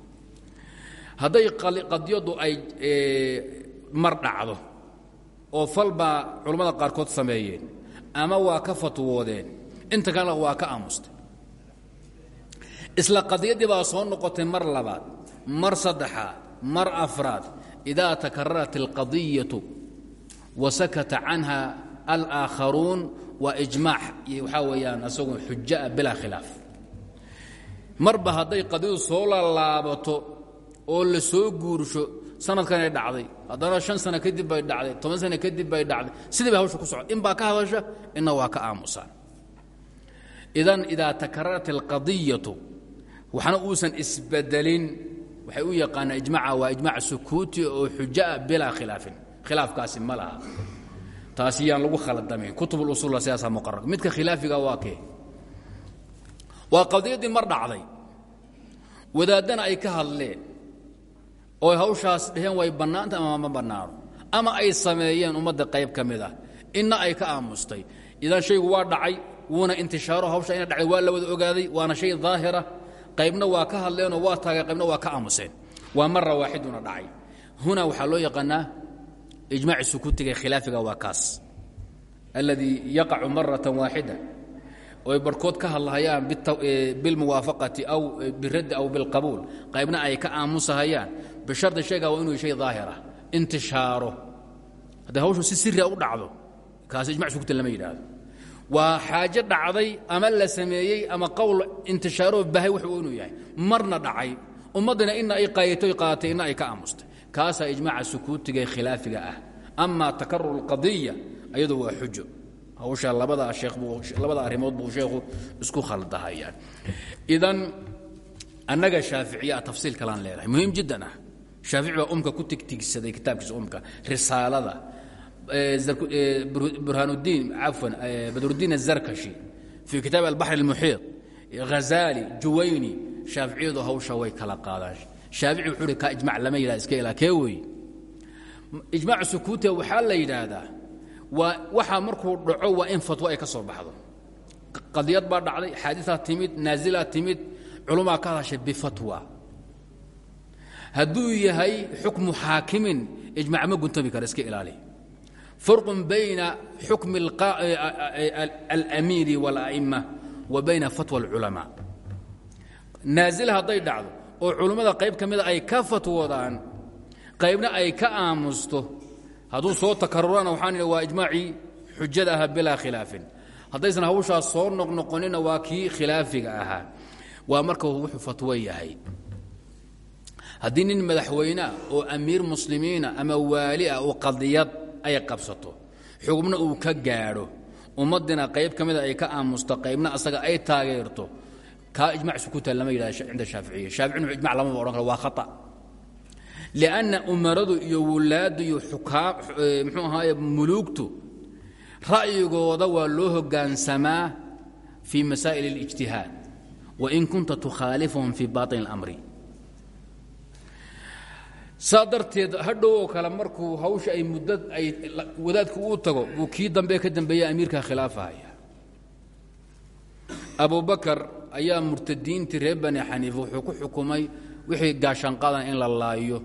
hadday qadiyadu ay mar dhacdo oo fal baa culammada qaarkood sameeyeen ama waa ka fatwoodeen inta kalena waa ka aamustay. Isla qadiyaddii baa soo noqotay mar labaad mar saddexaad mar afraad. Idaa takararat alqadiyatu wa sakata canha alaakharuun waa ijmaac iyo waxaa weeyaan asagoo xujaa bilaa khilaaf. Marba hadday qadiyadu soo lalaabato oo la soo guursho sanadkanay dhacday. Haddana shan sano kadib bay dhacday toban sano kadib bay dhacday. Sidii bay hawsha ku socda. In baa ka hadasha inna waa ka aamusaan. Idan idaa takararat alqadiyatu waxna uusan isbedelin waxay u yaqaanaa ijmaca waa ijmac sukuuti oo xujaa bilaa khilaafin. Khilaafkaasi ma laha. Taasi yaan lagu khaladamayn kutub usulla sidaasaa muqarar midka khilaafiga waa kee? Waa qadiyaddii mar dhacday. Wadaaddana ay ka hadleen oo hawshaas dheheen way bannaanta ama ma bannaano ama ay sameeyeen ummadda qayb ka mid ah. Ay ka aamustay. Idan shaygu waa dhacay wuuna intishaaro hawsha ina dhacday waa la wada ogaaday waana shay daahira. Qaybna waa ka hadleenoo waa taageen qaybna waa ka aamuseen. Waa mara waaxiduna dhacay. Huna waxaa loo yaqaanaa ijmaaci sukuutiga khilaafiga waa kaas. Alladii yaqacu maratan waaxida oy barhkood ka hadlahayaan bilmuwaafaqati aw biraddi aw bilqabuul. Qaybna ay ka aamusahayaan bishardi shayga waa inuu shay daahira. Intishaaro. Hadday hawshu si sirria u dhacdo kaas ijmac sukuuti lama yidhaahdo. Waa xaajo dhacday ama la sameeyey ama qowl intishaaroo bahay wuxuu inuu yahay. Marna dhacay. Ummaddina ina ay qaayatoy qaaatay ina ay ka aamustay. Kaasaa ijmaaca sukuutiga ee khilaafiga ah. Ama takarur اlqadiya ayadu waa xujo. Hawsha labada labada arrimood buu sheekhu isku khaldahayaan. Idan annaga shaaficiyaa tafsiil kalaan leedahay. Muhiim jiddan ah shaafici baa umka ku tigtigsaday kitaabkiisa umka risaalada burhaanuddiin cafwan badrudiin الzarkashi fii kitaab albaxr اlmuxiiط hazali juwayni shaaficiyadu hawsha way kala qaadaan shaafici wuxuu hi ka ijmac lama yidhahda iska ilaa kee wey ijmaac sukuutiga waxaa la yidhaahdaa waa waxaa markuu dhaco waa in fatwo ay ka soo baxdo qadiyad baa dhacday xaadiثaa timid naazilaa timid culumaa ka hadashay bifatwa hadduu yahay xukmu xaakimin ijmac ma guntami kara iska ilaali. Farqu bayna xukmi alamiiri wاla'ima wa bayna fatwa اlculamaa naazila hadday dhacdo oo culummada qayb ka mida ay ka fatwoodaan qaybna ay ka aamusto hadduu soo takarurana waxaan waa ijmaacii xujada ahaa bilaa khilaafin. Haddaysan hawshaas soo noqnoqonina waa kii khilaafiga ahaa. Waa marka wuxuu fatwo yahay haddii nin madaxweynea oo amiir muslimiina ama waali ah oo qadiyad ay qabsato xugubna uu ka gaadho ummaddina qayb ka mida ay ka aamusto qaybna asaga ay taageerto kaa ijmac sukuuta lama yidhahda cinda shaaficiya shaaficinu ijmac lamaba odhan karo waa khata lianna umaradu iyo wulaaddu iyo xukaam muxuu ahaaye muluugtu ra'yigooda waa loo hoggaansamaa fii masaa'il اlijtihaad wain kunta tukhaalifahum fii baaطin اlamri saa darteed hadhow oo kale markuu hawsha ay muddo ay wadaadku uu tago buu kii dambe ka dambeeya amiirka khilaafahaya abubakar ayaa murtadiintii reer bani xaniifa wuxuu ku xukumay wixii gaashaanqaadan in la laayo.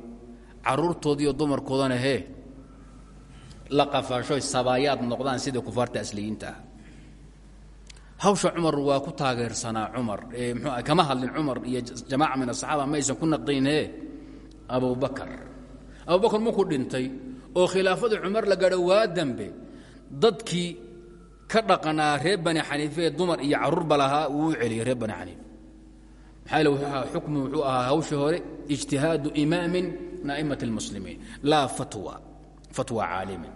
Caruurtoodiiyo dumarkoodana hee la qafaashoy sabaayaad noqdaan sidai kufaarta asliyiinta ah. Hawsha cumar waa ku taageersanaa cumar mxuu kama hadlin cumar iyo jamaaca min asaxaaba maysan ku naqdayn hee abubakar abubakar markuu dhintay oo khilaafadii cumar la gaadho waa dambe dadkii ka dhaqanaa reer bani xaniife ee dumar iyo caruurba lahaa wuu celiyey reer bani xaniife maxaa xukmu wuxuu ahaa hawshii hore ijtihaadu imaamin min a'immati اlmuslimiin laa fatwa fatwa caalimin.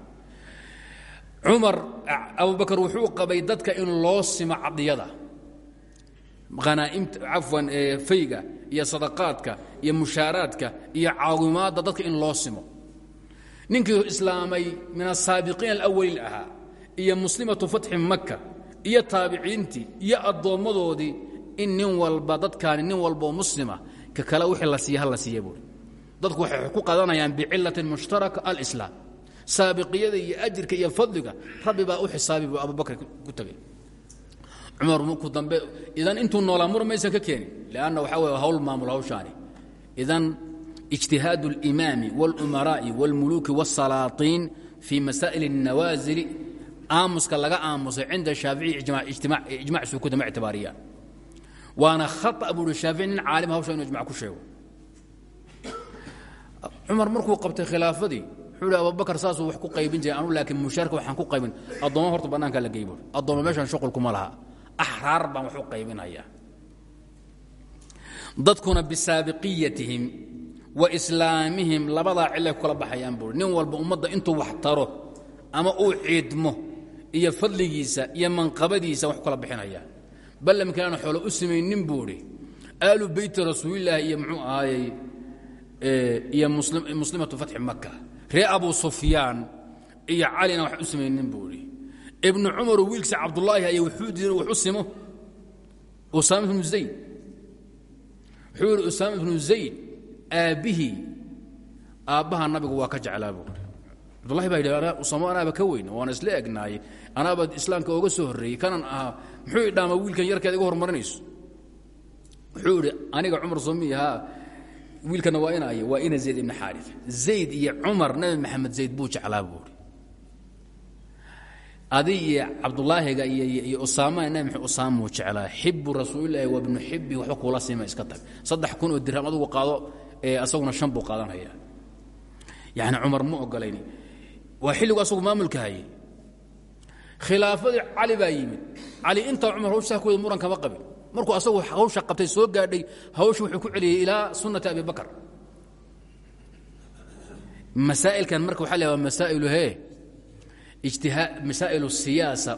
Cumar abubakar wuxuu qabay dadka in loo simo cadiyada cafwan fayga iyo sadaqaadka iyo mushaaraadka iyo caawimaadda dadka in loo simo. Ninkii islaamay min asaabiqiin alawaliin ahaa iyo muslimatu fatxi maka iyo taabiciintii iyo addoommadoodii in nin walba dadkaani nin walbaoo muslima ka kale wixii la siiya ha la siiya buuri dadku waxay ku qadanayaan bicilatin mushtaraka alislaam. Saabiqiyada iyo ajirka iyo fadliga rabbi u xisaabi abubakar ku tegay cumar markuu dambe idan intuu noolaa mur maysan ka keenin lanna waxaa wey hawl maamul hawshaani idan ijtihaad اlimaami wاlumaraa'i wاlmuluuki wالsalaaطiin fii masaa'il الnawaasili aamuska laga aamusay cinda shaafici ijmac sukuuta ma ictibaariyaan waana khaطأ buu uhi shaafici nin caalim hawsha inu ijmac ku sheego cumar markuu qabtay khilaafadii wuxuu hi abubakar saasuu wax ku qaybin jiray anu laakiin mushaarka waxaan ku qaybin addooma horta bannaankaa la gey buui addooma meeshan shuqul kuma laha axraar baan wax u qaybinaya dadkuna bisaabiqiyatihim wa islaamihim labadaa cilay ku baxayaan buui nin walba ummadda intuu wax taro ama uu ciidmo iyo fadligiisa iyo manqabadiisa wax ku kala bixinayaan ballamkii aan xoolo u samaynin buuhi aalu beyti rasuulilaahi iyo muxuu ahaayey iyo muslimatu fatxi maka reer abu sufyaan iyo calina wax u samaynin buu idhi ibnu cumaroo wiilkiisa cabdulaahi ayay wuxuu diidan wax u simo. Usaama ibnu zayd. Wuxuu yidhi usaama ibnu zayd aabbihii aabbaha nabigu waa ka jeclaa buu cabdullahi baa yidhi usaamo anaaba ka weyn waana isla egnaaye anaaba islaamka ooga soo horreeyey kanan ahaa. Muxuu idhaama wiilkan yarkeed iga hormarinayso wuxuu idhi aniga cumar somiyahaa wiilkana waa ina ay waa ina zayd ibn xaari zayd iyo cumar nabi maxamed adi iyo cabdulaahiga iyo usaama nabi maxamed usaamuu jeclaa. Xibu rasuulilahi wa bnu xibi waxba kuula siima iska tag. Saddex kun oo dirham adugu qaado asaguna shan buu qaadanaya yani cumar ma ogolayn. Waa xilligu asagu maamulka hayay. Khilaafadii cali baa yimid. Cali intaa cumar hawshaa kuwada muran kama qabin. Markuu asagu hawsha qabtay soo gaadhay hawsha wuxuu ku celiyey ilaa sunnati abi bakar. Masaa'ilkan marka waxa la waa masaa'ilu hee masaa'ilu siyaasa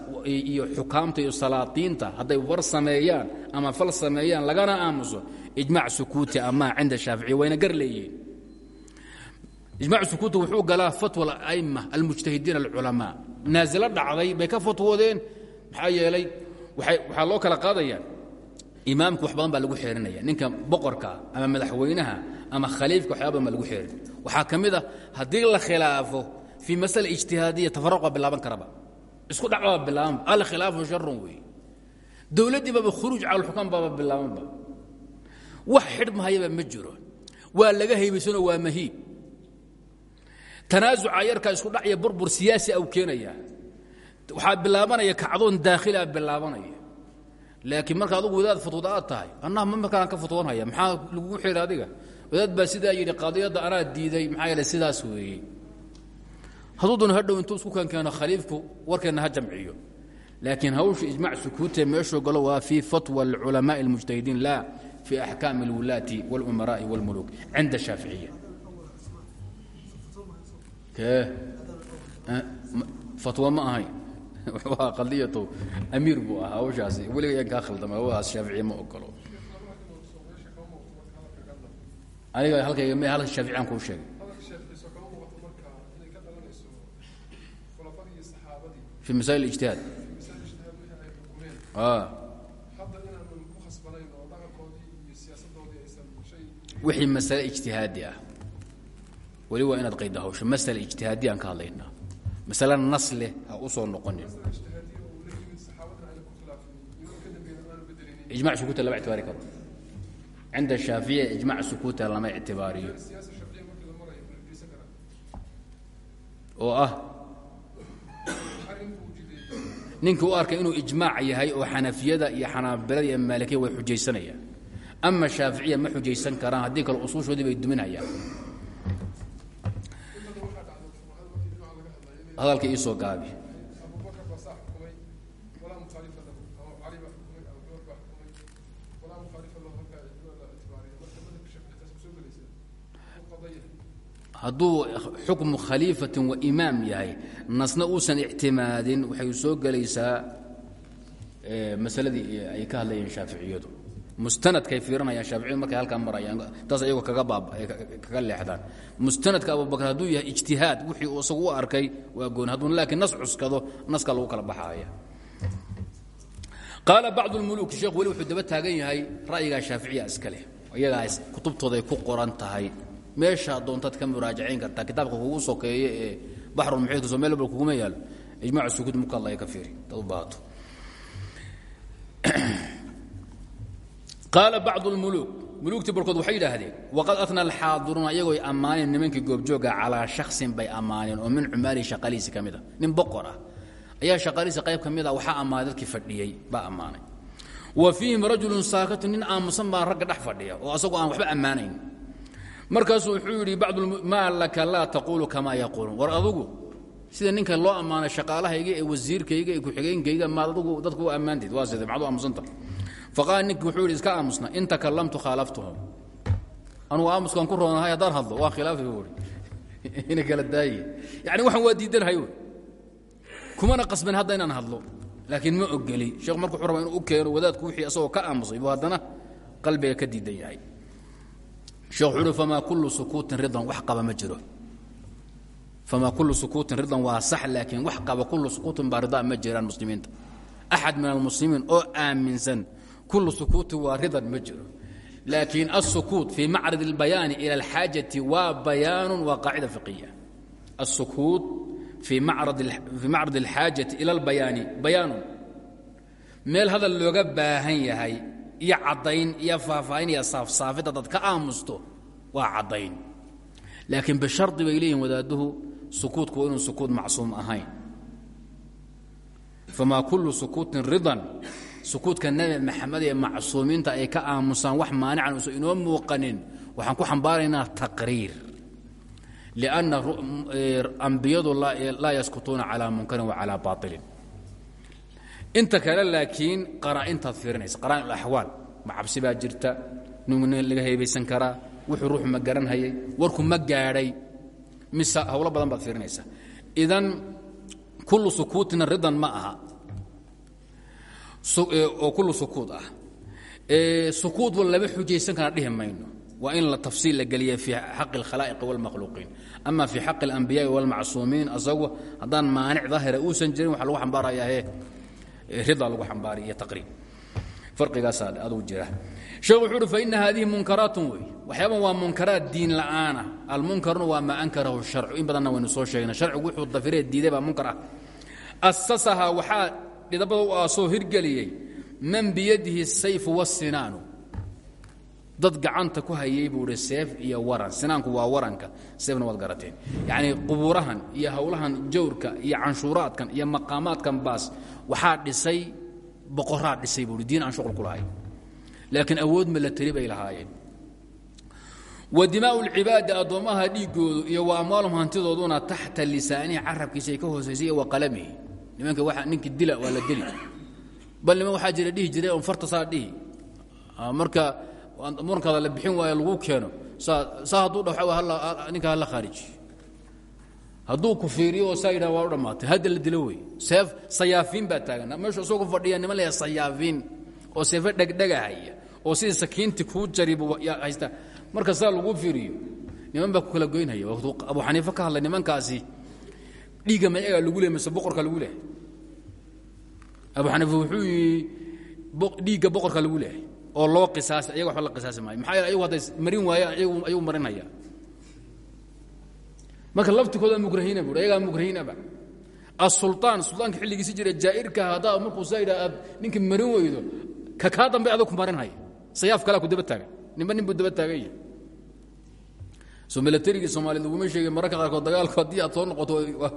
iyo xukaamta iyo salaatiinta hadday war sameeyaan ama fal sameeyaan lagana aamuso ijmac sukuuti ama cinda shaaficiya wayna gar leeyihiin. Ijmac sukuuti wuxuu galaa fatwa aa'imma almujtahidiin alculamaa. Naasilo dhacday bay ka fatwoodeen maxaa yeelay waxaa loo kala qaadaya imaamka wax badan baa lagu xeerinaya ninka boqorka ama madaxweynaha ama khaliifka waxyaa badan baa lagu xeerin. Waxaa ka mid a haddii la khilaafo fii masala ijtihaadiya tafaruq baa bilaaban karaba isku dhac baa bilaabanba alkhilaafu sharun weeye dowladdii baaba khuruuj cala alxukaam baaba bilaabanba wax xidhmahayaba ma jiro waa laga haybaysanoo waa mahiib tanaasuca yarkaa isku dhacya burbur siyaasi au keenaya waxaa bilaabanaya kacdoon daakhila bilaabanaya laakiin marka adugu wadaad fatwada aad tahay annaha ma markaan ka fatwoonhaya maxaa lagugu xidhi adiga wadaad baa sidaa yidhi qadiyadda anaa diiday maxaa yeele sidaas weeye hadduu doon hadhow intuu isku kankeeno khaliifku warkeenna ha jamciyo. Laakiin hawsha ijmac sukuutee meeshuu galo waa fii fatwa alculamaai almujtahidiin laa fii axkaami alwulaati wاlumaraai wاlmuluuk cinda ashaaficiya eh, fatwa ma ahayn (laughs) waa qadiyatu amiir buu ahaa hawshaasi. Weliga yan kaa khaldama hawadaas shaaficiya ma ogolo aniga halkayga me halka shaaficiyaan kuu sheegay. fi masaa'il ijtihaad wixii masale ijtihaadi ah weli waa inaad qayda hawsho masale ijtihaadi aan ka hadlaynaa masale nas leh ha u soo noqonin ijmac sukuuta lama ictibaari karo cinda shaafiya ijmac sukuuta lama ictibaariyo oo ah ninkii u arkay inuu ijmaac yahay oo xanafiyada iyo xanaabilada iyo maalikiya way xujaysanayaan. Ama shaaficiya ma xujaysan karaan haddii kale usuushoodii bay duminayaan. Hadalka iisoo gaabi hadduu xukmu khaliifatin wa imaam yahay nasna uusan ictimaadin waxay soo gelaysaa masaladii ay ka hadlayeen shaaficiyadu. Mustanadkay fiirinayaan shaaficiyadu markay halkaa marayaan taas ayagoo kaga kaga leexdaan. Mustanadka abubakr hadduu yahay ijtihaad wixii uu isagu u arkay waa gooni hadduu laakiin nas cuskado naska lagu kala baxaaya. Qaala bacdu lmuluuk sheekh weli wuxuu daba taagan yahay ra'yigaa shaaficiya iska leh iyagaas kutubtooday ku qoran tahay meeshaa doontaad ka muraajacayn kartaa kitaabka kugu sokeeye ee baxrulmuxiidka soo meel walba kuguma yaalo ijmac sukuud mukalla ka fiiri dad u baahato. Qaala bacdu lmuluuk muluugtii barkood waxay yidhaahdeen waqad atna alxaadiruuna iyagooy ammaaneen nimankii goobjooga calaa shaksin bay ammaaneen oo min cumaalihi shaqaliisi ka mida nin boqor ah. Ayaa shaqaliisi qayb ka mida waxaa ammaanay dadkii wa fiihim rajulun saakatun nin aamusan baa ragga dhex fadhiya oo asagoo aan waxba ammaanayn markaasuu wuxuu yidhi bacdu maa laka laa taquulu kamaa yaquuluun war adugu sida ninka loo ammaanay shaqaalahayga ee wasiirkayga ee ku-xigeenkayga maad adugu dadku u ammaanteed. Waa side maxaad u aamusanta. Faqaala ninkii wuxuu yidhi iska aamusna in takallamtu khaalaftuhum. Anugu aamuskaan ku roonahay haddaan hadlo waa khilaafi buuri (laughs) ina kala daaye. Yacni waxaan waa diidanahay wy kumana qasban hadda inaan hadlo laakiin ma ogeli sheekhu marku wuxuu rabaa inuu u keeno wadaadku wixii asagoo ka aamusay buu haddana qalbiga ka diidan yahay sheekh wuxuu uhi famaa kullu sukuutin ridan wax qaba ma jiro famaa kullu sukuutin ridan waa sax laakiin wax qaba kullu sukuutin baa ridaa ma jiraan muslimiinta axad min almuslimiin oo aaminsan kullu sukuutin waa ridan ma jiro laakiin الsukuut fii macrad اlbayaani ilى اlxaajati waa bayaanu waa qaacida fiqiya الsukuut fii macrad اlxaajati ilى اlbayaani bayaanu meel hadal looga baahan yahay iyo caddayn iyo faahfaahin iyo saafsaafid haddaad aamusto waa caddayn. Laakiin bishardi bay leeyihiin wadaaduhu sukuutku waa inuu sukuut macsuum ahayn. Famaa kullu sukuutin ridan sukuudka nebi maxamed ee macsuumiinta ay ka aamusaan wax maanican uusan inoo muuqanin waxaan ku xambaaraynaa taqriir. Lianna ambiyadu laa yaskutuuna calaa munkarin wa calaa baailin inta kale laakiin qaraa'intaad fiirinaysa qara'in alaxwaal ma cabsi baa jirta nin laga heebaysan karaa wuxuu ruux ma garanhayay warku ma gaadhay mise hawlo badan baad fiirinaysa idan kullu sukuutina ridan ma aha oo kullu sukuud ah sukuud wal lama xujaysan kana dhihi mayno waa in la tafsiil la geliya fii xaqi اlkhalaa'iqi wاlmakhluuqiin ama fii xaqi اlanbiyaai wاlmacsuumiin asagu haddaan maanic daahira uusan jirin waxa lagu xambaarayaa faina haadihi munkaraatun wey. Waxyaaban waa munkaraat diin la'aana. Almunkaruna waa maa ankarahu sharcu. In badanna waynu soo sheegna sharcigu wuxuu dafiree diiday baa munkar ah. Asasahaa waxaa dhidabada u aasoo hirgeliyey. Man biyadihi sayfu wasinaanu dad gacanta ku hayay buu hi seef iyo waran. Sinaanku waa waranka seefna waad garateen. Yacnii qubuurahan iyo howlahan jawrka iyo canshuuraadkan iyo maqaamaadkan baas waxaa dhisay boqoraa dhisay buu hi diin aan shuqul ku lahayn laakiin awood milatari bay lahaayeen. Wa dimaa'u lcibaadi addoommaha dhiiggoodu iyo wa amwaalum hantidooduna taxta lisaanihi carabkiisa ay ka hoosaysay iyo wa qalamihi nimanka waa ninkii dila waa la dili bal niman waxaa jira dhihi jiray on farta saa dhihi. Marka murankaada la bixin waayo lagu keeno. Saa hadduu dha ninka hala khaariji hadduu ku fiiriyo oo saa yidhaha waa u dhammaatay. Hadda la dilo wey seef sayaafiin baa taagan. Meeshu isagoo fadhiya niman leeyahay sayaafiin oo seefe dhegdhegahaya oo sidii sakiinti kuu jaribu haysta. Marka saa lagu fiiriyo niman baa ku kala goynhaya abu xaniife ka hadlay nimankaasi dhiigga mayagaa lagu leey mise boqorka lagu leehay abu xaniife wuxuu yidhi dhiigga boqorka lagu leehay oo loo qisaasa ayaga waba la qisaasi maayo. Maxaa yeele ayagu hadday marin waayaan ayagu marinhaya marka laftikooda mukrahiina bu ayagaa mukrahiinaba asulطaan sulطaanka xilligiisi jira jaa'irka haddaa markuu saa yidhaha aad ninkii marin weydo ka kaa dambe adag ku marinhaya sayaaf kalaa ku daba taagan. Ninba nin buu daba taagan yahay so milatarigii soomaaliyed laguma sheegay mararka qaarkood dagaalku haddii aad soo noqoto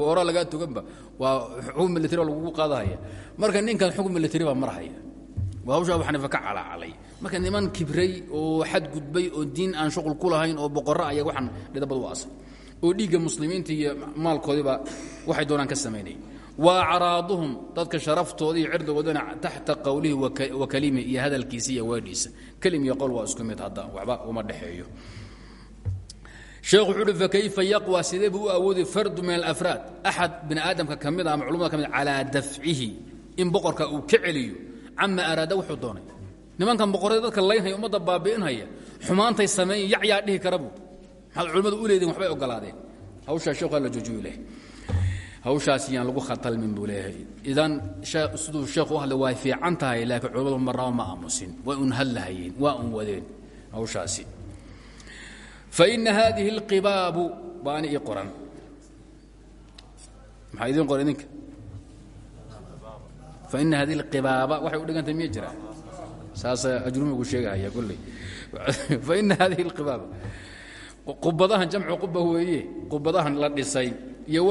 horaa lagaa toganba waa xukun milatari baa lagugu qaadahaya. Marka ninkan xukun milatari baa marhaya hawsha abu xaniifa ka calacalay marka niman kibray oo xadgudbay oo diin aan shuqul ku lahayn oo boqorro aya waxaan dhidabad u oo dhiigga muslimiinta iyo maalkoodiiba waxay doonaan ka samaynay. Wa acraaduhum dadka sharaftooda iyo cirdigoodana taxta qowlihi wa kalimihi iyo hadalkiisa iyo weedhiisa kelim iyo qowl waa isku mid hadda waxba uma dhexeeyo. Sheekhu wuxuu uhi yaqwa? Sidee buu u awoodi fardu min alafraad. Axad bini ka mid ama culumada ka mid calaa dafcihi. In boqorka uu ka celiyo cama araada wuxuu doonay. Nimankan boqorada dadka laynhaya ummadda baabi'inhaya xumaantay sameeyen yacyaa dhihi kara buu. Maxaad culimmadu u leediin waxbay ogolaadeen. Hawshaa sheekhu alla joojiyu leh. Hawshaas yaan lagu khatalmin buu leeyahay idan siduu sheekhu u hadlay waa fiican tahay laakiin culimmadu marnaba ma aamusin. Waa un hadlahayeen waa un wadeen. Hawshaasi. Faina haadihi اlqibaabu baani ii qoran. Maxaa idiin qoran idinka faina hadihi اlqibaaba waxay u dhigantay miya jiraa saasa ajrumigu sheegahaya kolley faina hadihi اlqibaaba qubadahan jamcu quba weeye qubadahan la dhisay iyo